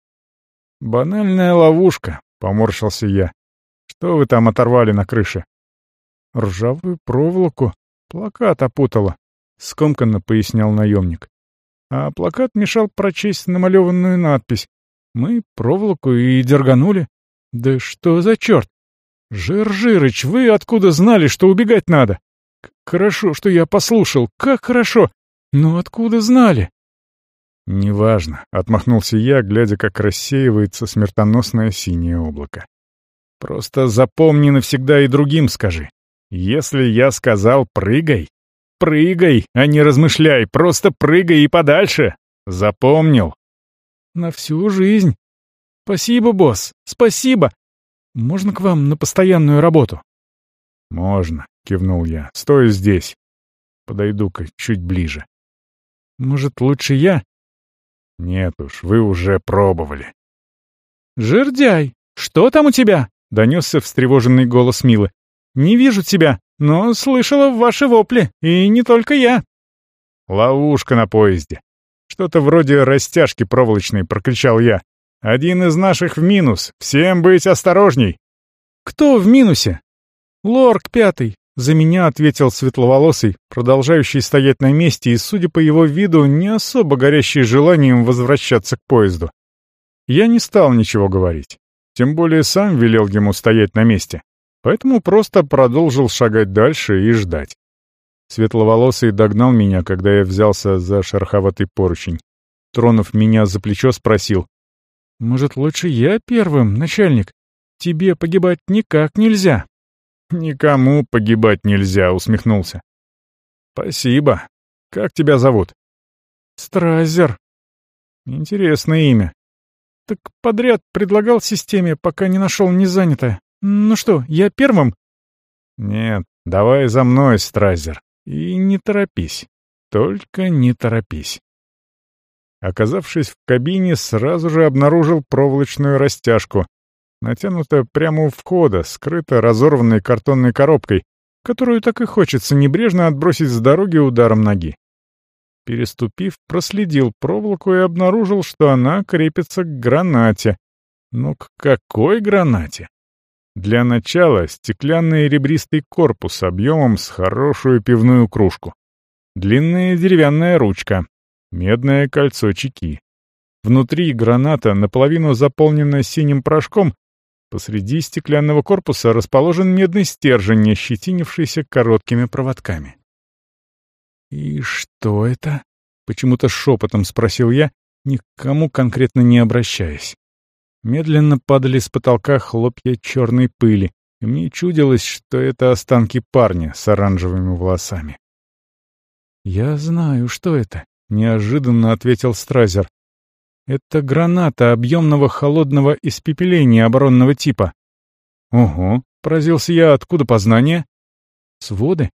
«Банальная ловушка», — поморщился я. «Что вы там оторвали на крыше?» «Ржавую проволоку. Плакат опутала», — скомканно пояснял наемник. А плакат мешал прочесть намалеванную надпись. Мы проволоку и дерганули. Да что за черт? «Жир-Жирыч, вы откуда знали, что убегать надо? Хорошо, что я послушал, как хорошо! Но откуда знали?» «Неважно», — отмахнулся я, глядя, как рассеивается смертоносное синее облако. «Просто запомни навсегда и другим скажи. Если я сказал «прыгай», прыгай, а не размышляй, просто прыгай и подальше. Запомнил?» «На всю жизнь. Спасибо, босс, спасибо. Можно к вам на постоянную работу?» «Можно», — кивнул я. «Стой здесь. Подойду-ка чуть ближе». «Может, лучше я?» «Нет уж, вы уже пробовали». «Жердяй, что там у тебя?» — донесся встревоженный голос Милы. «Не вижу тебя, но слышала ваши вопли, и не только я». «Ловушка на поезде. Что-то вроде растяжки проволочной», — прокричал я. «Один из наших в минус. Всем быть осторожней». «Кто в минусе?» «Лорк пятый», — за меня ответил светловолосый, продолжающий стоять на месте и, судя по его виду, не особо горящий желанием возвращаться к поезду. Я не стал ничего говорить. Тем более сам велел ему стоять на месте. Поэтому просто продолжил шагать дальше и ждать. Светловолосый догнал меня, когда я взялся за шероховатый поручень. Тронув меня за плечо, спросил. «Может, лучше я первым, начальник? Тебе погибать никак нельзя». «Никому погибать нельзя», — усмехнулся. «Спасибо. Как тебя зовут?» «Стразер». «Интересное имя». «Так подряд предлагал системе, пока не нашел незанятое. Ну что, я первым?» «Нет, давай за мной, Стразер. И не торопись. Только не торопись». Оказавшись в кабине, сразу же обнаружил проволочную растяжку, натянута прямо у входа, скрыта разорванной картонной коробкой, которую так и хочется небрежно отбросить с дороги ударом ноги. Переступив, проследил проволоку и обнаружил, что она крепится к гранате. Но к какой гранате? Для начала стеклянный ребристый корпус объемом с хорошую пивную кружку. Длинная деревянная ручка, медное кольцо чеки. Внутри граната, наполовину заполнена синим порошком, посреди стеклянного корпуса расположен медный стержень, ощетинившийся короткими проводками. «И что это?» — почему-то шепотом спросил я, никому конкретно не обращаясь. Медленно падали с потолка хлопья черной пыли, и мне чудилось, что это останки парня с оранжевыми волосами. «Я знаю, что это», — неожиданно ответил Стразер. «Это граната объемного холодного испепеления оборонного типа». «Ого», — поразился я, — «откуда познание?» «Своды.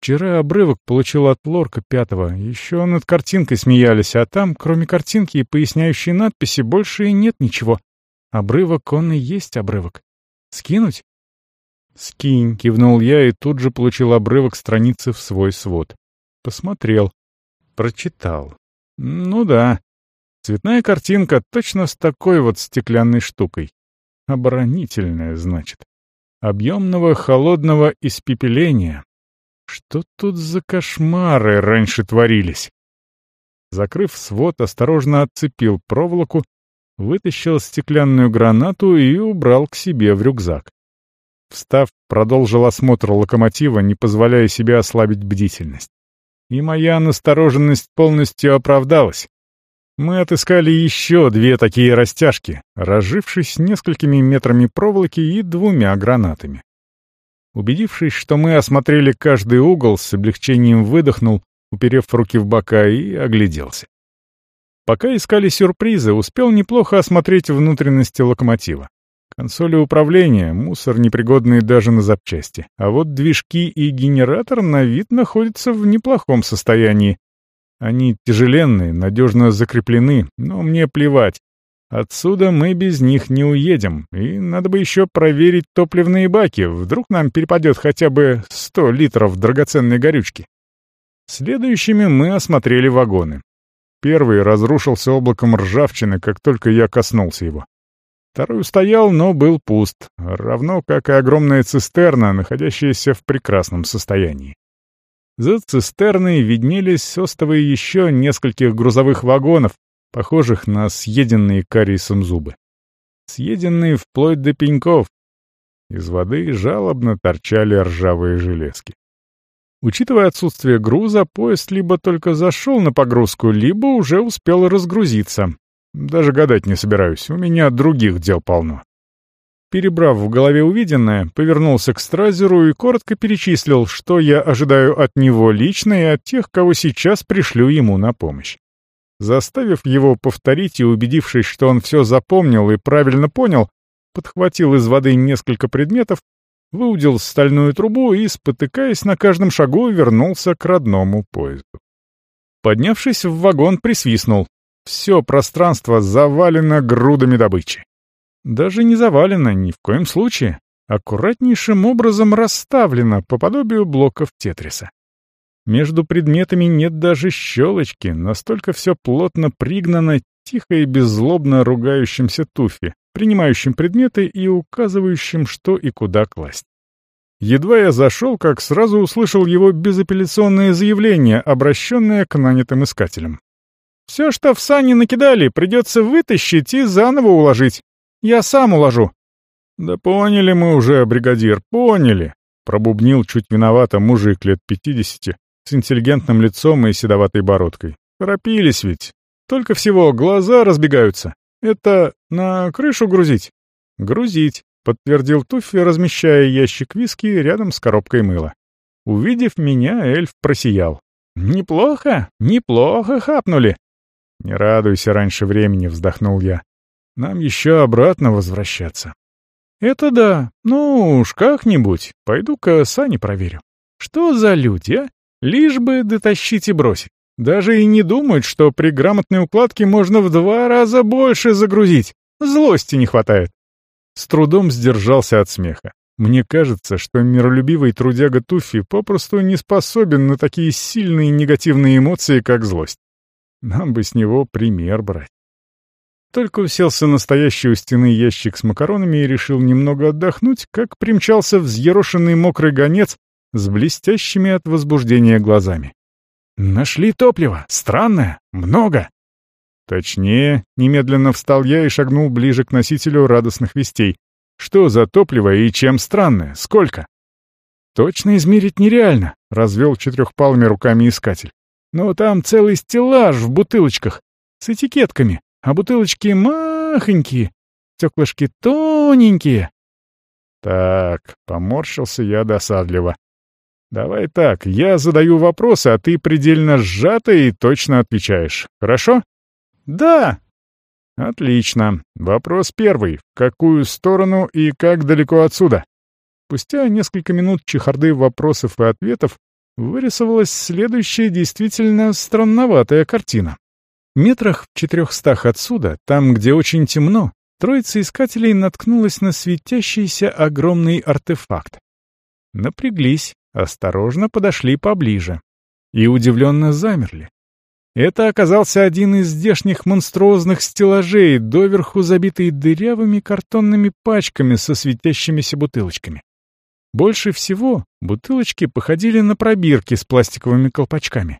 Вчера обрывок получил от Лорка пятого. Еще над картинкой смеялись, а там, кроме картинки и поясняющей надписи, больше и нет ничего. Обрывок он и есть обрывок. Скинуть?» «Скинь», — кивнул я и тут же получил обрывок страницы в свой свод. Посмотрел. Прочитал. Ну да. Цветная картинка точно с такой вот стеклянной штукой. Оборонительная, значит. Объемного холодного испепеления. Что тут за кошмары раньше творились? Закрыв свод, осторожно отцепил проволоку, вытащил стеклянную гранату и убрал к себе в рюкзак. Встав, продолжил осмотр локомотива, не позволяя себе ослабить бдительность. И моя настороженность полностью оправдалась. Мы отыскали еще две такие растяжки, разжившись несколькими метрами проволоки и двумя гранатами. Убедившись, что мы осмотрели каждый угол, с облегчением выдохнул, уперев руки в бока и огляделся. Пока искали сюрпризы, успел неплохо осмотреть внутренности локомотива. Консоли управления, мусор, непригодный даже на запчасти. А вот движки и генератор на вид находятся в неплохом состоянии. Они тяжеленные, надежно закреплены, но мне плевать. Отсюда мы без них не уедем, и надо бы еще проверить топливные баки, вдруг нам перепадет хотя бы 100 литров драгоценной горючки. Следующими мы осмотрели вагоны. Первый разрушился облаком ржавчины, как только я коснулся его. Второй стоял, но был пуст, равно как и огромная цистерна, находящаяся в прекрасном состоянии. За цистерной виднелись остовы еще нескольких грузовых вагонов, похожих на съеденные кариесом зубы. Съеденные вплоть до пеньков. Из воды жалобно торчали ржавые железки. Учитывая отсутствие груза, поезд либо только зашел на погрузку, либо уже успел разгрузиться. Даже гадать не собираюсь, у меня других дел полно. Перебрав в голове увиденное, повернулся к Стразеру и коротко перечислил, что я ожидаю от него лично и от тех, кого сейчас пришлю ему на помощь. Заставив его повторить и убедившись, что он все запомнил и правильно понял, подхватил из воды несколько предметов, выудил стальную трубу и, спотыкаясь на каждом шагу, вернулся к родному поезду. Поднявшись в вагон, присвистнул. Все пространство завалено грудами добычи. Даже не завалено ни в коем случае. Аккуратнейшим образом расставлено по подобию блоков тетриса. Между предметами нет даже щелочки, настолько все плотно пригнано тихо и беззлобно ругающимся туфи, принимающим предметы и указывающим, что и куда класть. Едва я зашел, как сразу услышал его безапелляционное заявление, обращенное к нанятым искателям. «Все, что в сани накидали, придется вытащить и заново уложить. Я сам уложу». «Да поняли мы уже, бригадир, поняли», — пробубнил чуть виновато мужик лет пятидесяти с интеллигентным лицом и седоватой бородкой. «Торопились ведь. Только всего глаза разбегаются. Это на крышу грузить?» «Грузить», — подтвердил Туффи, размещая ящик виски рядом с коробкой мыла. Увидев меня, эльф просиял. «Неплохо, неплохо хапнули». «Не радуйся раньше времени», — вздохнул я. Нам еще обратно возвращаться. Это да. Ну уж как-нибудь. Пойду-ка сани проверю. Что за люди, а? Лишь бы дотащить и бросить. Даже и не думают, что при грамотной укладке можно в два раза больше загрузить. Злости не хватает. С трудом сдержался от смеха. Мне кажется, что миролюбивый трудяга Туффи попросту не способен на такие сильные негативные эмоции, как злость. Нам бы с него пример брать. Только уселся на стоящий у стены ящик с макаронами и решил немного отдохнуть, как примчался взъерошенный мокрый гонец с блестящими от возбуждения глазами. «Нашли топливо! Странное! Много!» Точнее, немедленно встал я и шагнул ближе к носителю радостных вестей. Что за топливо и чем странное? Сколько? Точно измерить нереально, развел четырехпалыми руками искатель. Но там целый стеллаж в бутылочках с этикетками а бутылочки махонькие, стеклышки тоненькие. Так, поморщился я досадливо. Давай так, я задаю вопросы, а ты предельно сжато и точно отвечаешь. Хорошо? Да. Отлично. Вопрос первый. В какую сторону и как далеко отсюда? Спустя несколько минут чехарды вопросов и ответов вырисовалась следующая действительно странноватая картина. Метрах в четырехстах отсюда, там, где очень темно, троица искателей наткнулась на светящийся огромный артефакт. Напряглись, осторожно подошли поближе и удивленно замерли. Это оказался один из здешних монструозных стеллажей, доверху забитый дырявыми картонными пачками со светящимися бутылочками. Больше всего бутылочки походили на пробирки с пластиковыми колпачками.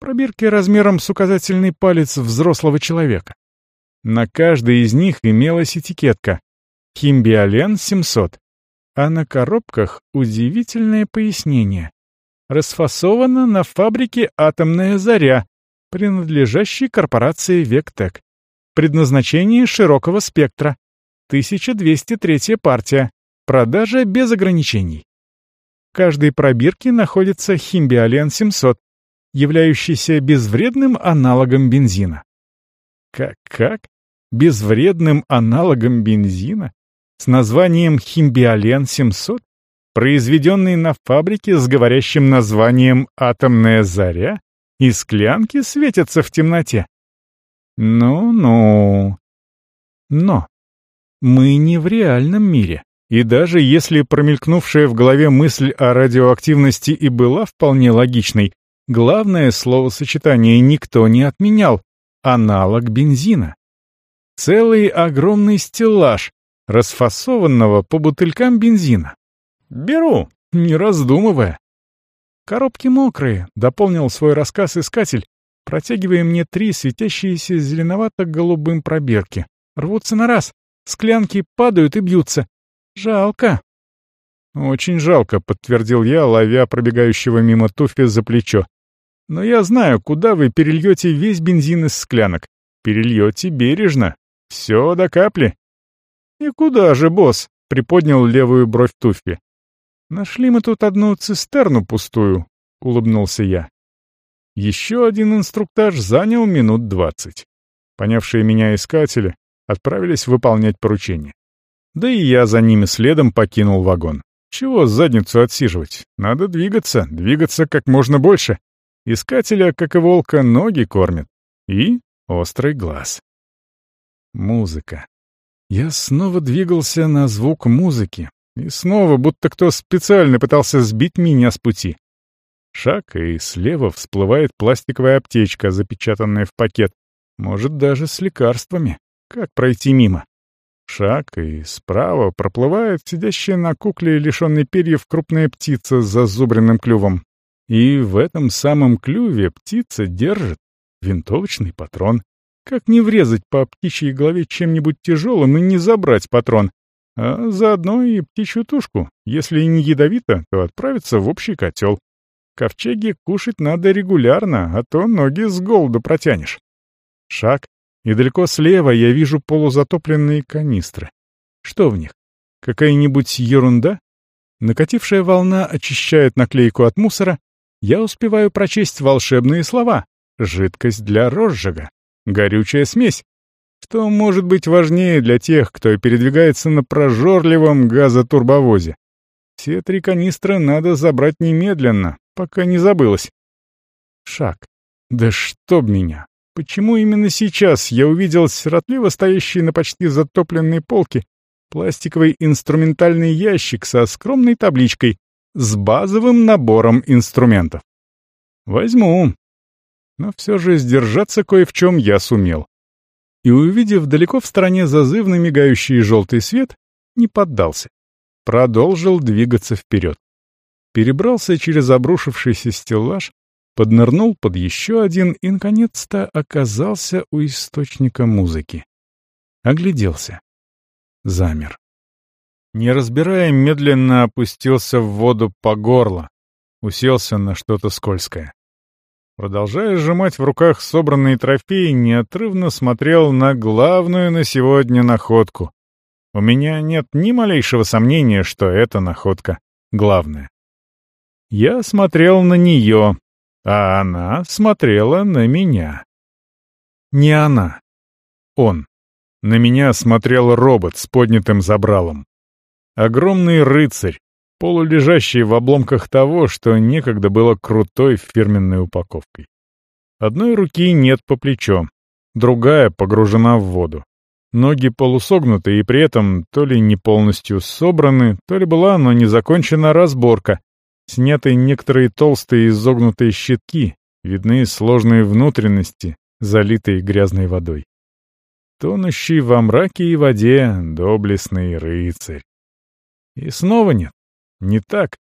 Пробирки размером с указательный палец взрослого человека. На каждой из них имелась этикетка «Химбиолен 700», а на коробках удивительное пояснение. Расфасовано на фабрике «Атомная заря», принадлежащей корпорации «Вектек». Предназначение широкого спектра. 1203 партия. Продажа без ограничений. В каждой пробирке находится химбиолен 700, являющийся безвредным аналогом бензина. Как-как? Безвредным аналогом бензина? С названием химбиолен-700? Произведенный на фабрике с говорящим названием «Атомная заря»? И склянки светятся в темноте? Ну-ну. Но мы не в реальном мире. И даже если промелькнувшая в голове мысль о радиоактивности и была вполне логичной, Главное словосочетание никто не отменял. Аналог бензина. Целый огромный стеллаж, расфасованного по бутылькам бензина. Беру, не раздумывая. Коробки мокрые, дополнил свой рассказ искатель, протягивая мне три светящиеся зеленовато-голубым пробирки. Рвутся на раз, склянки падают и бьются. Жалко. «Очень жалко», — подтвердил я, ловя пробегающего мимо Туфи за плечо. «Но я знаю, куда вы перельете весь бензин из склянок. Перельете бережно. Все до капли». «И куда же, босс?» — приподнял левую бровь Туфи. «Нашли мы тут одну цистерну пустую», — улыбнулся я. Еще один инструктаж занял минут двадцать. Понявшие меня искатели отправились выполнять поручение. Да и я за ними следом покинул вагон. Чего задницу отсиживать? Надо двигаться, двигаться как можно больше. Искателя, как и волка, ноги кормят. И острый глаз. Музыка. Я снова двигался на звук музыки. И снова, будто кто специально пытался сбить меня с пути. Шаг, и слева всплывает пластиковая аптечка, запечатанная в пакет. Может, даже с лекарствами. Как пройти мимо? Шаг, и справа проплывает сидящая на кукле лишенной перьев крупная птица с зазубренным клювом. И в этом самом клюве птица держит винтовочный патрон. Как не врезать по птичьей голове чем-нибудь тяжелым и не забрать патрон? А заодно и птичью тушку. Если не ядовито, то отправиться в общий котел. Ковчеги кушать надо регулярно, а то ноги с голоду протянешь. Шаг, и далеко слева я вижу полузатопленные канистры. Что в них? Какая-нибудь ерунда? Накатившая волна очищает наклейку от мусора. Я успеваю прочесть волшебные слова. Жидкость для розжига. Горючая смесь. Что может быть важнее для тех, кто передвигается на прожорливом газотурбовозе? Все три канистры надо забрать немедленно, пока не забылось. Шаг. Да чтоб меня! Почему именно сейчас я увидел сиротливо стоящий на почти затопленной полке пластиковый инструментальный ящик со скромной табличкой с базовым набором инструментов? Возьму. Но все же сдержаться кое в чем я сумел. И, увидев далеко в стороне зазывно мигающий желтый свет, не поддался. Продолжил двигаться вперед. Перебрался через обрушившийся стеллаж, поднырнул под еще один и, наконец-то, оказался у источника музыки. Огляделся. Замер. Не разбирая, медленно опустился в воду по горло, уселся на что-то скользкое. Продолжая сжимать в руках собранные трофеи, неотрывно смотрел на главную на сегодня находку. У меня нет ни малейшего сомнения, что эта находка главная. Я смотрел на нее, а она смотрела на меня. Не она. Он. На меня смотрел робот с поднятым забралом. Огромный рыцарь, полулежащий в обломках того, что некогда было крутой фирменной упаковкой. Одной руки нет по плечо, другая погружена в воду. Ноги полусогнуты и при этом то ли не полностью собраны, то ли была, но не закончена разборка, Сняты некоторые толстые изогнутые щитки, видны сложные внутренности, залитые грязной водой. Тонущий во мраке и воде доблестный рыцарь. И снова нет. Не так.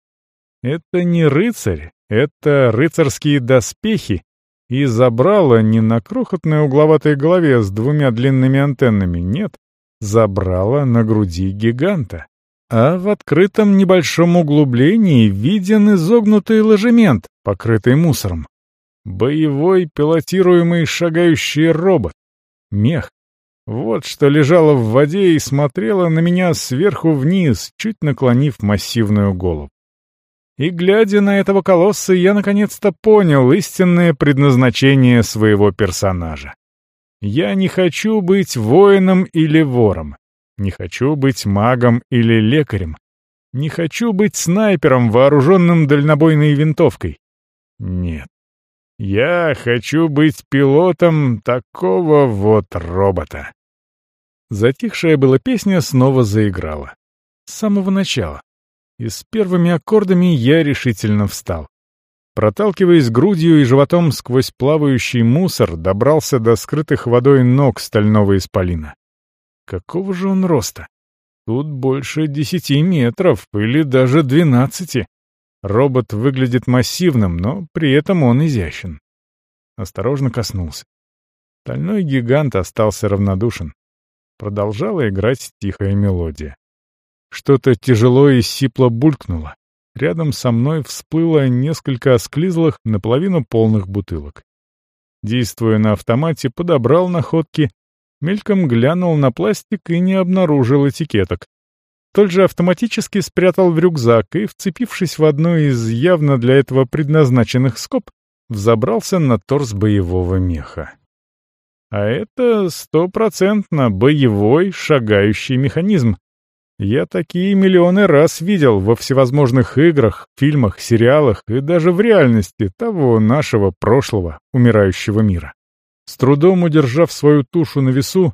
Это не рыцарь, это рыцарские доспехи, и забрало не на крохотной угловатой голове с двумя длинными антеннами, нет, забрало на груди гиганта а в открытом небольшом углублении виден изогнутый ложемент, покрытый мусором. Боевой пилотируемый шагающий робот. Мех. Вот что лежало в воде и смотрело на меня сверху вниз, чуть наклонив массивную голову. И, глядя на этого колосса, я наконец-то понял истинное предназначение своего персонажа. Я не хочу быть воином или вором. Не хочу быть магом или лекарем. Не хочу быть снайпером, вооруженным дальнобойной винтовкой. Нет. Я хочу быть пилотом такого вот робота. Затихшая была песня снова заиграла. С самого начала. И с первыми аккордами я решительно встал. Проталкиваясь грудью и животом сквозь плавающий мусор, добрался до скрытых водой ног стального исполина. Какого же он роста? Тут больше десяти метров или даже двенадцати. Робот выглядит массивным, но при этом он изящен. Осторожно коснулся. Стальной гигант остался равнодушен. Продолжала играть тихая мелодия. Что-то тяжело и сипло булькнуло. Рядом со мной всплыло несколько осклизлых, наполовину полных бутылок. Действуя на автомате, подобрал находки, мельком глянул на пластик и не обнаружил этикеток. Тот же автоматически спрятал в рюкзак и, вцепившись в одну из явно для этого предназначенных скоб, взобрался на торс боевого меха. А это стопроцентно боевой шагающий механизм. Я такие миллионы раз видел во всевозможных играх, фильмах, сериалах и даже в реальности того нашего прошлого, умирающего мира. С трудом удержав свою тушу на весу,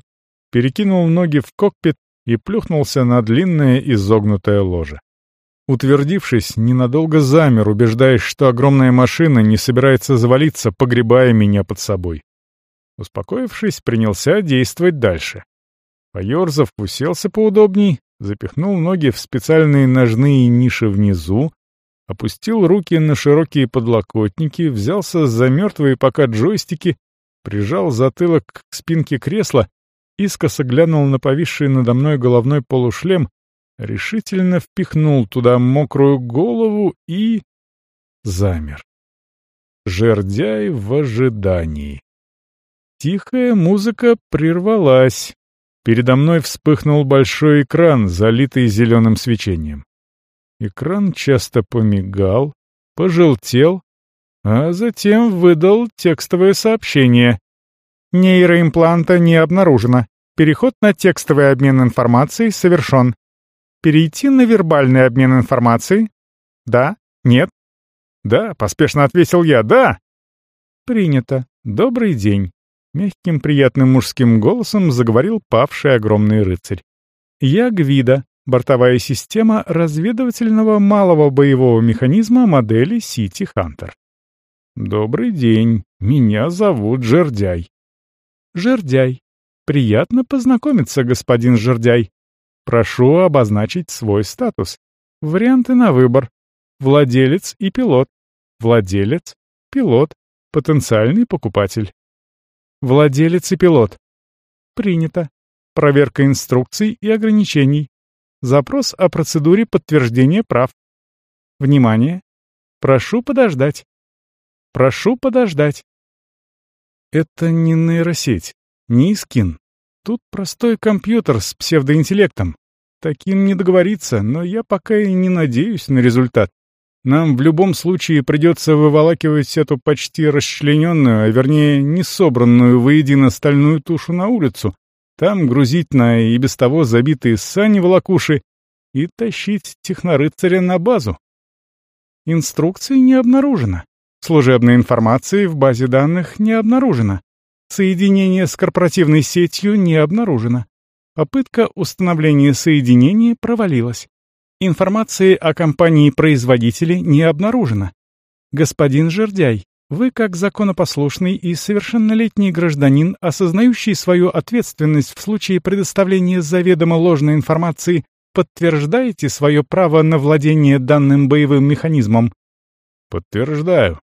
перекинул ноги в кокпит и плюхнулся на длинное изогнутое ложе. Утвердившись, ненадолго замер, убеждаясь, что огромная машина не собирается завалиться, погребая меня под собой. Успокоившись, принялся действовать дальше. Поерзав, уселся поудобней, запихнул ноги в специальные ножные ниши внизу, опустил руки на широкие подлокотники, взялся за мертвые пока джойстики, прижал затылок к спинке кресла, искоса глянул на повисший надо мной головной полушлем, решительно впихнул туда мокрую голову и... замер. Жердяй в ожидании. Тихая музыка прервалась. Передо мной вспыхнул большой экран, залитый зеленым свечением. Экран часто помигал, пожелтел, а затем выдал текстовое сообщение. Нейроимпланта не обнаружено. Переход на текстовый обмен информацией совершен. Перейти на вербальный обмен информацией? Да? Нет? Да, поспешно ответил я. Да. Принято. Добрый день. Мягким приятным мужским голосом заговорил павший огромный рыцарь. Я Гвида, бортовая система разведывательного малого боевого механизма модели Сити Хантер. Добрый день. Меня зовут Жердяй. Жердяй. Приятно познакомиться, господин Жердяй. Прошу обозначить свой статус. Варианты на выбор. Владелец и пилот. Владелец, пилот, потенциальный покупатель. Владелец и пилот. Принято. Проверка инструкций и ограничений. Запрос о процедуре подтверждения прав. Внимание! Прошу подождать. Прошу подождать. Это не нейросеть, не скин. Тут простой компьютер с псевдоинтеллектом. Таким не договориться, но я пока и не надеюсь на результат. Нам в любом случае придется выволакивать эту почти расчлененную, а вернее не собранную воедино стальную тушу на улицу, там грузить на и без того забитые сани волокуши и тащить технорыцаря на базу. Инструкции не обнаружено. Служебной информации в базе данных не обнаружено. Соединение с корпоративной сетью не обнаружено. Попытка установления соединения провалилась. Информации о компании-производителе не обнаружено. Господин Жердяй, вы, как законопослушный и совершеннолетний гражданин, осознающий свою ответственность в случае предоставления заведомо ложной информации, подтверждаете свое право на владение данным боевым механизмом? Подтверждаю.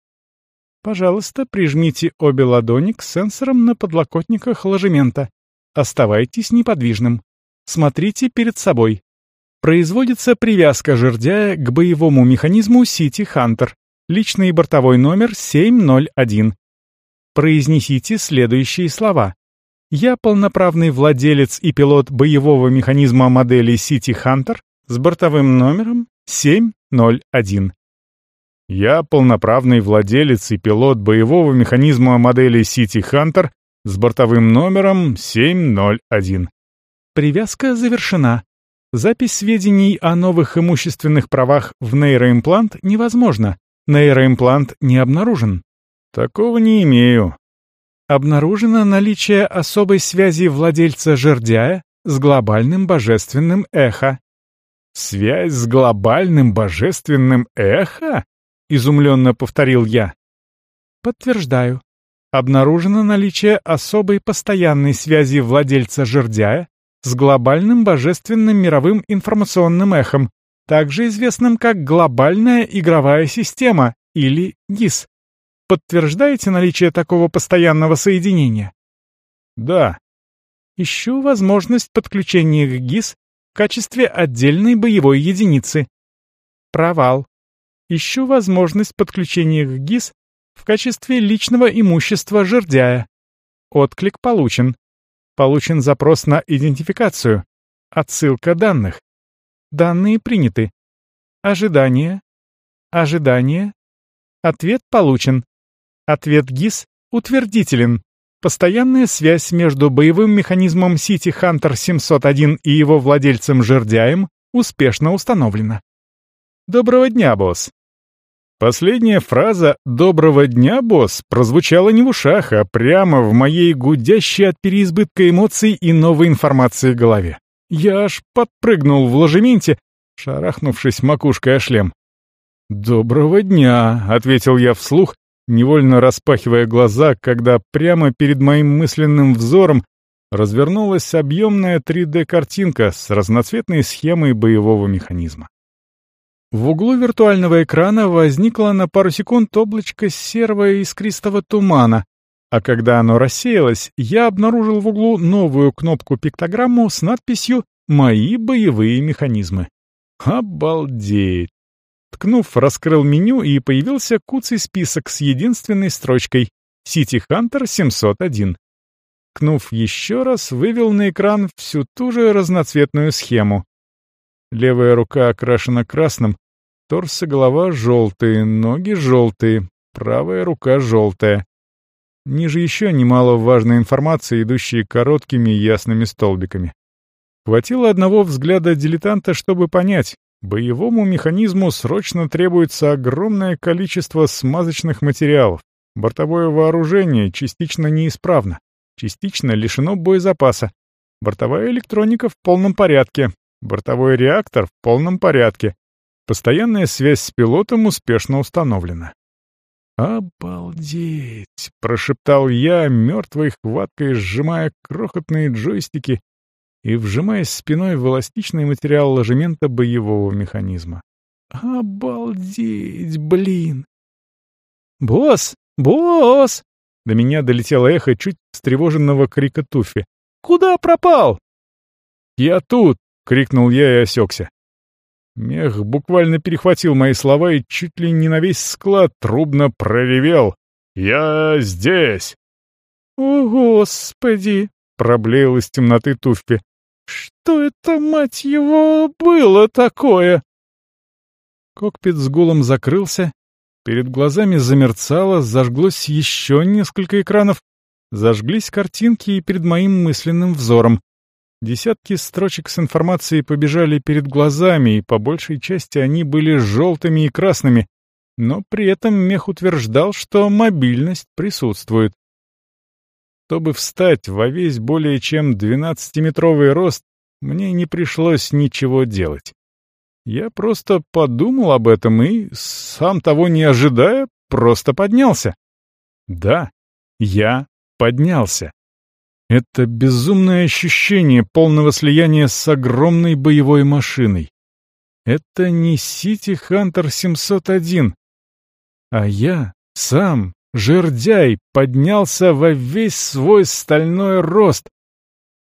Пожалуйста, прижмите обе ладони к сенсорам на подлокотниках ложемента. Оставайтесь неподвижным. Смотрите перед собой. Производится привязка жердяя к боевому механизму City Hunter. Личный бортовой номер 701. Произнесите следующие слова. Я полноправный владелец и пилот боевого механизма модели City Hunter с бортовым номером 701. Я полноправный владелец и пилот боевого механизма модели City Hunter с бортовым номером 701. Привязка завершена. Запись сведений о новых имущественных правах в нейроимплант невозможна. Нейроимплант не обнаружен. Такого не имею. Обнаружено наличие особой связи владельца жердяя с глобальным божественным эхо. Связь с глобальным божественным эхо? — изумленно повторил я. «Подтверждаю. Обнаружено наличие особой постоянной связи владельца жердяя с глобальным божественным мировым информационным эхом, также известным как глобальная игровая система или ГИС. Подтверждаете наличие такого постоянного соединения? Да. Ищу возможность подключения к ГИС качестве отдельной боевой единицы. Провал. Ищу возможность подключения к ГИС в качестве личного имущества жердяя. Отклик получен. Получен запрос на идентификацию. Отсылка данных. Данные приняты. Ожидание. Ожидание. Ответ получен. Ответ ГИС утвердителен. Постоянная связь между боевым механизмом City Hunter 701 и его владельцем Жердяем успешно установлена. Доброго дня, босс. Последняя фраза «Доброго дня, босс» прозвучала не в ушах, а прямо в моей гудящей от переизбытка эмоций и новой информации голове. Я аж подпрыгнул в ложементе, шарахнувшись макушкой о шлем. «Доброго дня», — ответил я вслух, невольно распахивая глаза, когда прямо перед моим мысленным взором развернулась объемная 3D-картинка с разноцветной схемой боевого механизма. В углу виртуального экрана возникло на пару секунд облачко серого искристого тумана, а когда оно рассеялось, я обнаружил в углу новую кнопку-пиктограмму с надписью «Мои боевые механизмы». Обалдеть! Ткнув, раскрыл меню и появился куцый список с единственной строчкой «City Hunter 701». Ткнув еще раз, вывел на экран всю ту же разноцветную схему. Левая рука окрашена красным, торс и голова желтые, ноги желтые, правая рука желтая. Ниже еще немало важной информации, идущей короткими ясными столбиками. Хватило одного взгляда дилетанта, чтобы понять, Боевому механизму срочно требуется огромное количество смазочных материалов. Бортовое вооружение частично неисправно, частично лишено боезапаса. Бортовая электроника в полном порядке, бортовой реактор в полном порядке. Постоянная связь с пилотом успешно установлена. «Обалдеть!» — прошептал я, мертвой хваткой сжимая крохотные джойстики и вжимаясь спиной в эластичный материал ложемента боевого механизма. «Обалдеть, блин!» «Босс! Босс!» До меня долетело эхо чуть встревоженного крика Туфи. «Куда пропал?» «Я тут!» — крикнул я и осекся. Мех буквально перехватил мои слова и чуть ли не на весь склад трубно проревел. «Я здесь!» «О, Господи!» — проблеял из темноты Туффи. Что это, мать его, было такое? Кокпит с гулом закрылся, перед глазами замерцало, зажглось еще несколько экранов, зажглись картинки и перед моим мысленным взором. Десятки строчек с информацией побежали перед глазами, и по большей части они были желтыми и красными, но при этом мех утверждал, что мобильность присутствует. Чтобы встать во весь более чем 12-метровый рост, мне не пришлось ничего делать. Я просто подумал об этом и, сам того не ожидая, просто поднялся. Да, я поднялся. Это безумное ощущение полного слияния с огромной боевой машиной. Это не City Hunter 701, а я сам жердяй поднялся во весь свой стальной рост.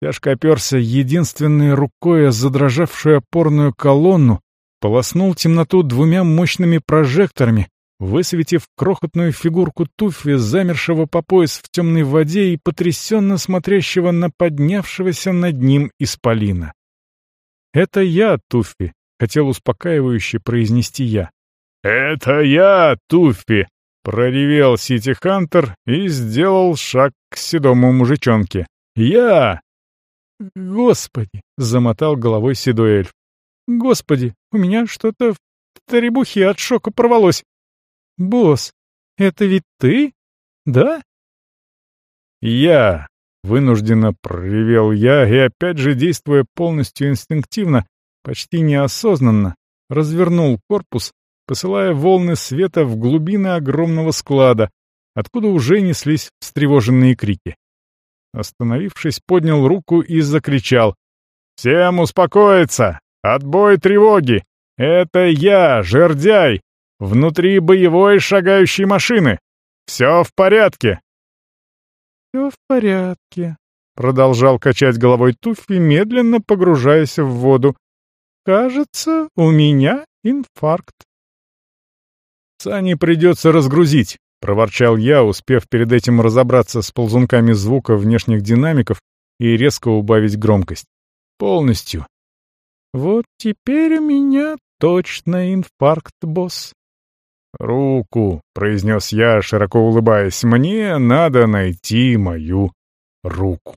Тяжко оперся единственной рукой о задрожавшую опорную колонну, полоснул темноту двумя мощными прожекторами, высветив крохотную фигурку Туфи, замершего по пояс в темной воде и потрясенно смотрящего на поднявшегося над ним исполина. «Это я, Туфи», — хотел успокаивающе произнести я. «Это я, Туфи», Проревел Сити Хантер и сделал шаг к седому мужичонке. «Я!» «Господи!» — замотал головой седой эльф. «Господи, у меня что-то в требухе от шока порвалось. Босс, это ведь ты? Да?» «Я!» — вынужденно проревел я и, опять же, действуя полностью инстинктивно, почти неосознанно, развернул корпус посылая волны света в глубины огромного склада, откуда уже неслись встревоженные крики. Остановившись, поднял руку и закричал. «Всем успокоиться! Отбой тревоги! Это я, жердяй, внутри боевой шагающей машины! Все в порядке!» «Все в порядке», — продолжал качать головой Туффи, медленно погружаясь в воду. «Кажется, у меня инфаркт». «Сани придется разгрузить», — проворчал я, успев перед этим разобраться с ползунками звука внешних динамиков и резко убавить громкость. Полностью. «Вот теперь у меня точно инфаркт, босс». «Руку», — произнес я, широко улыбаясь, — «мне надо найти мою руку».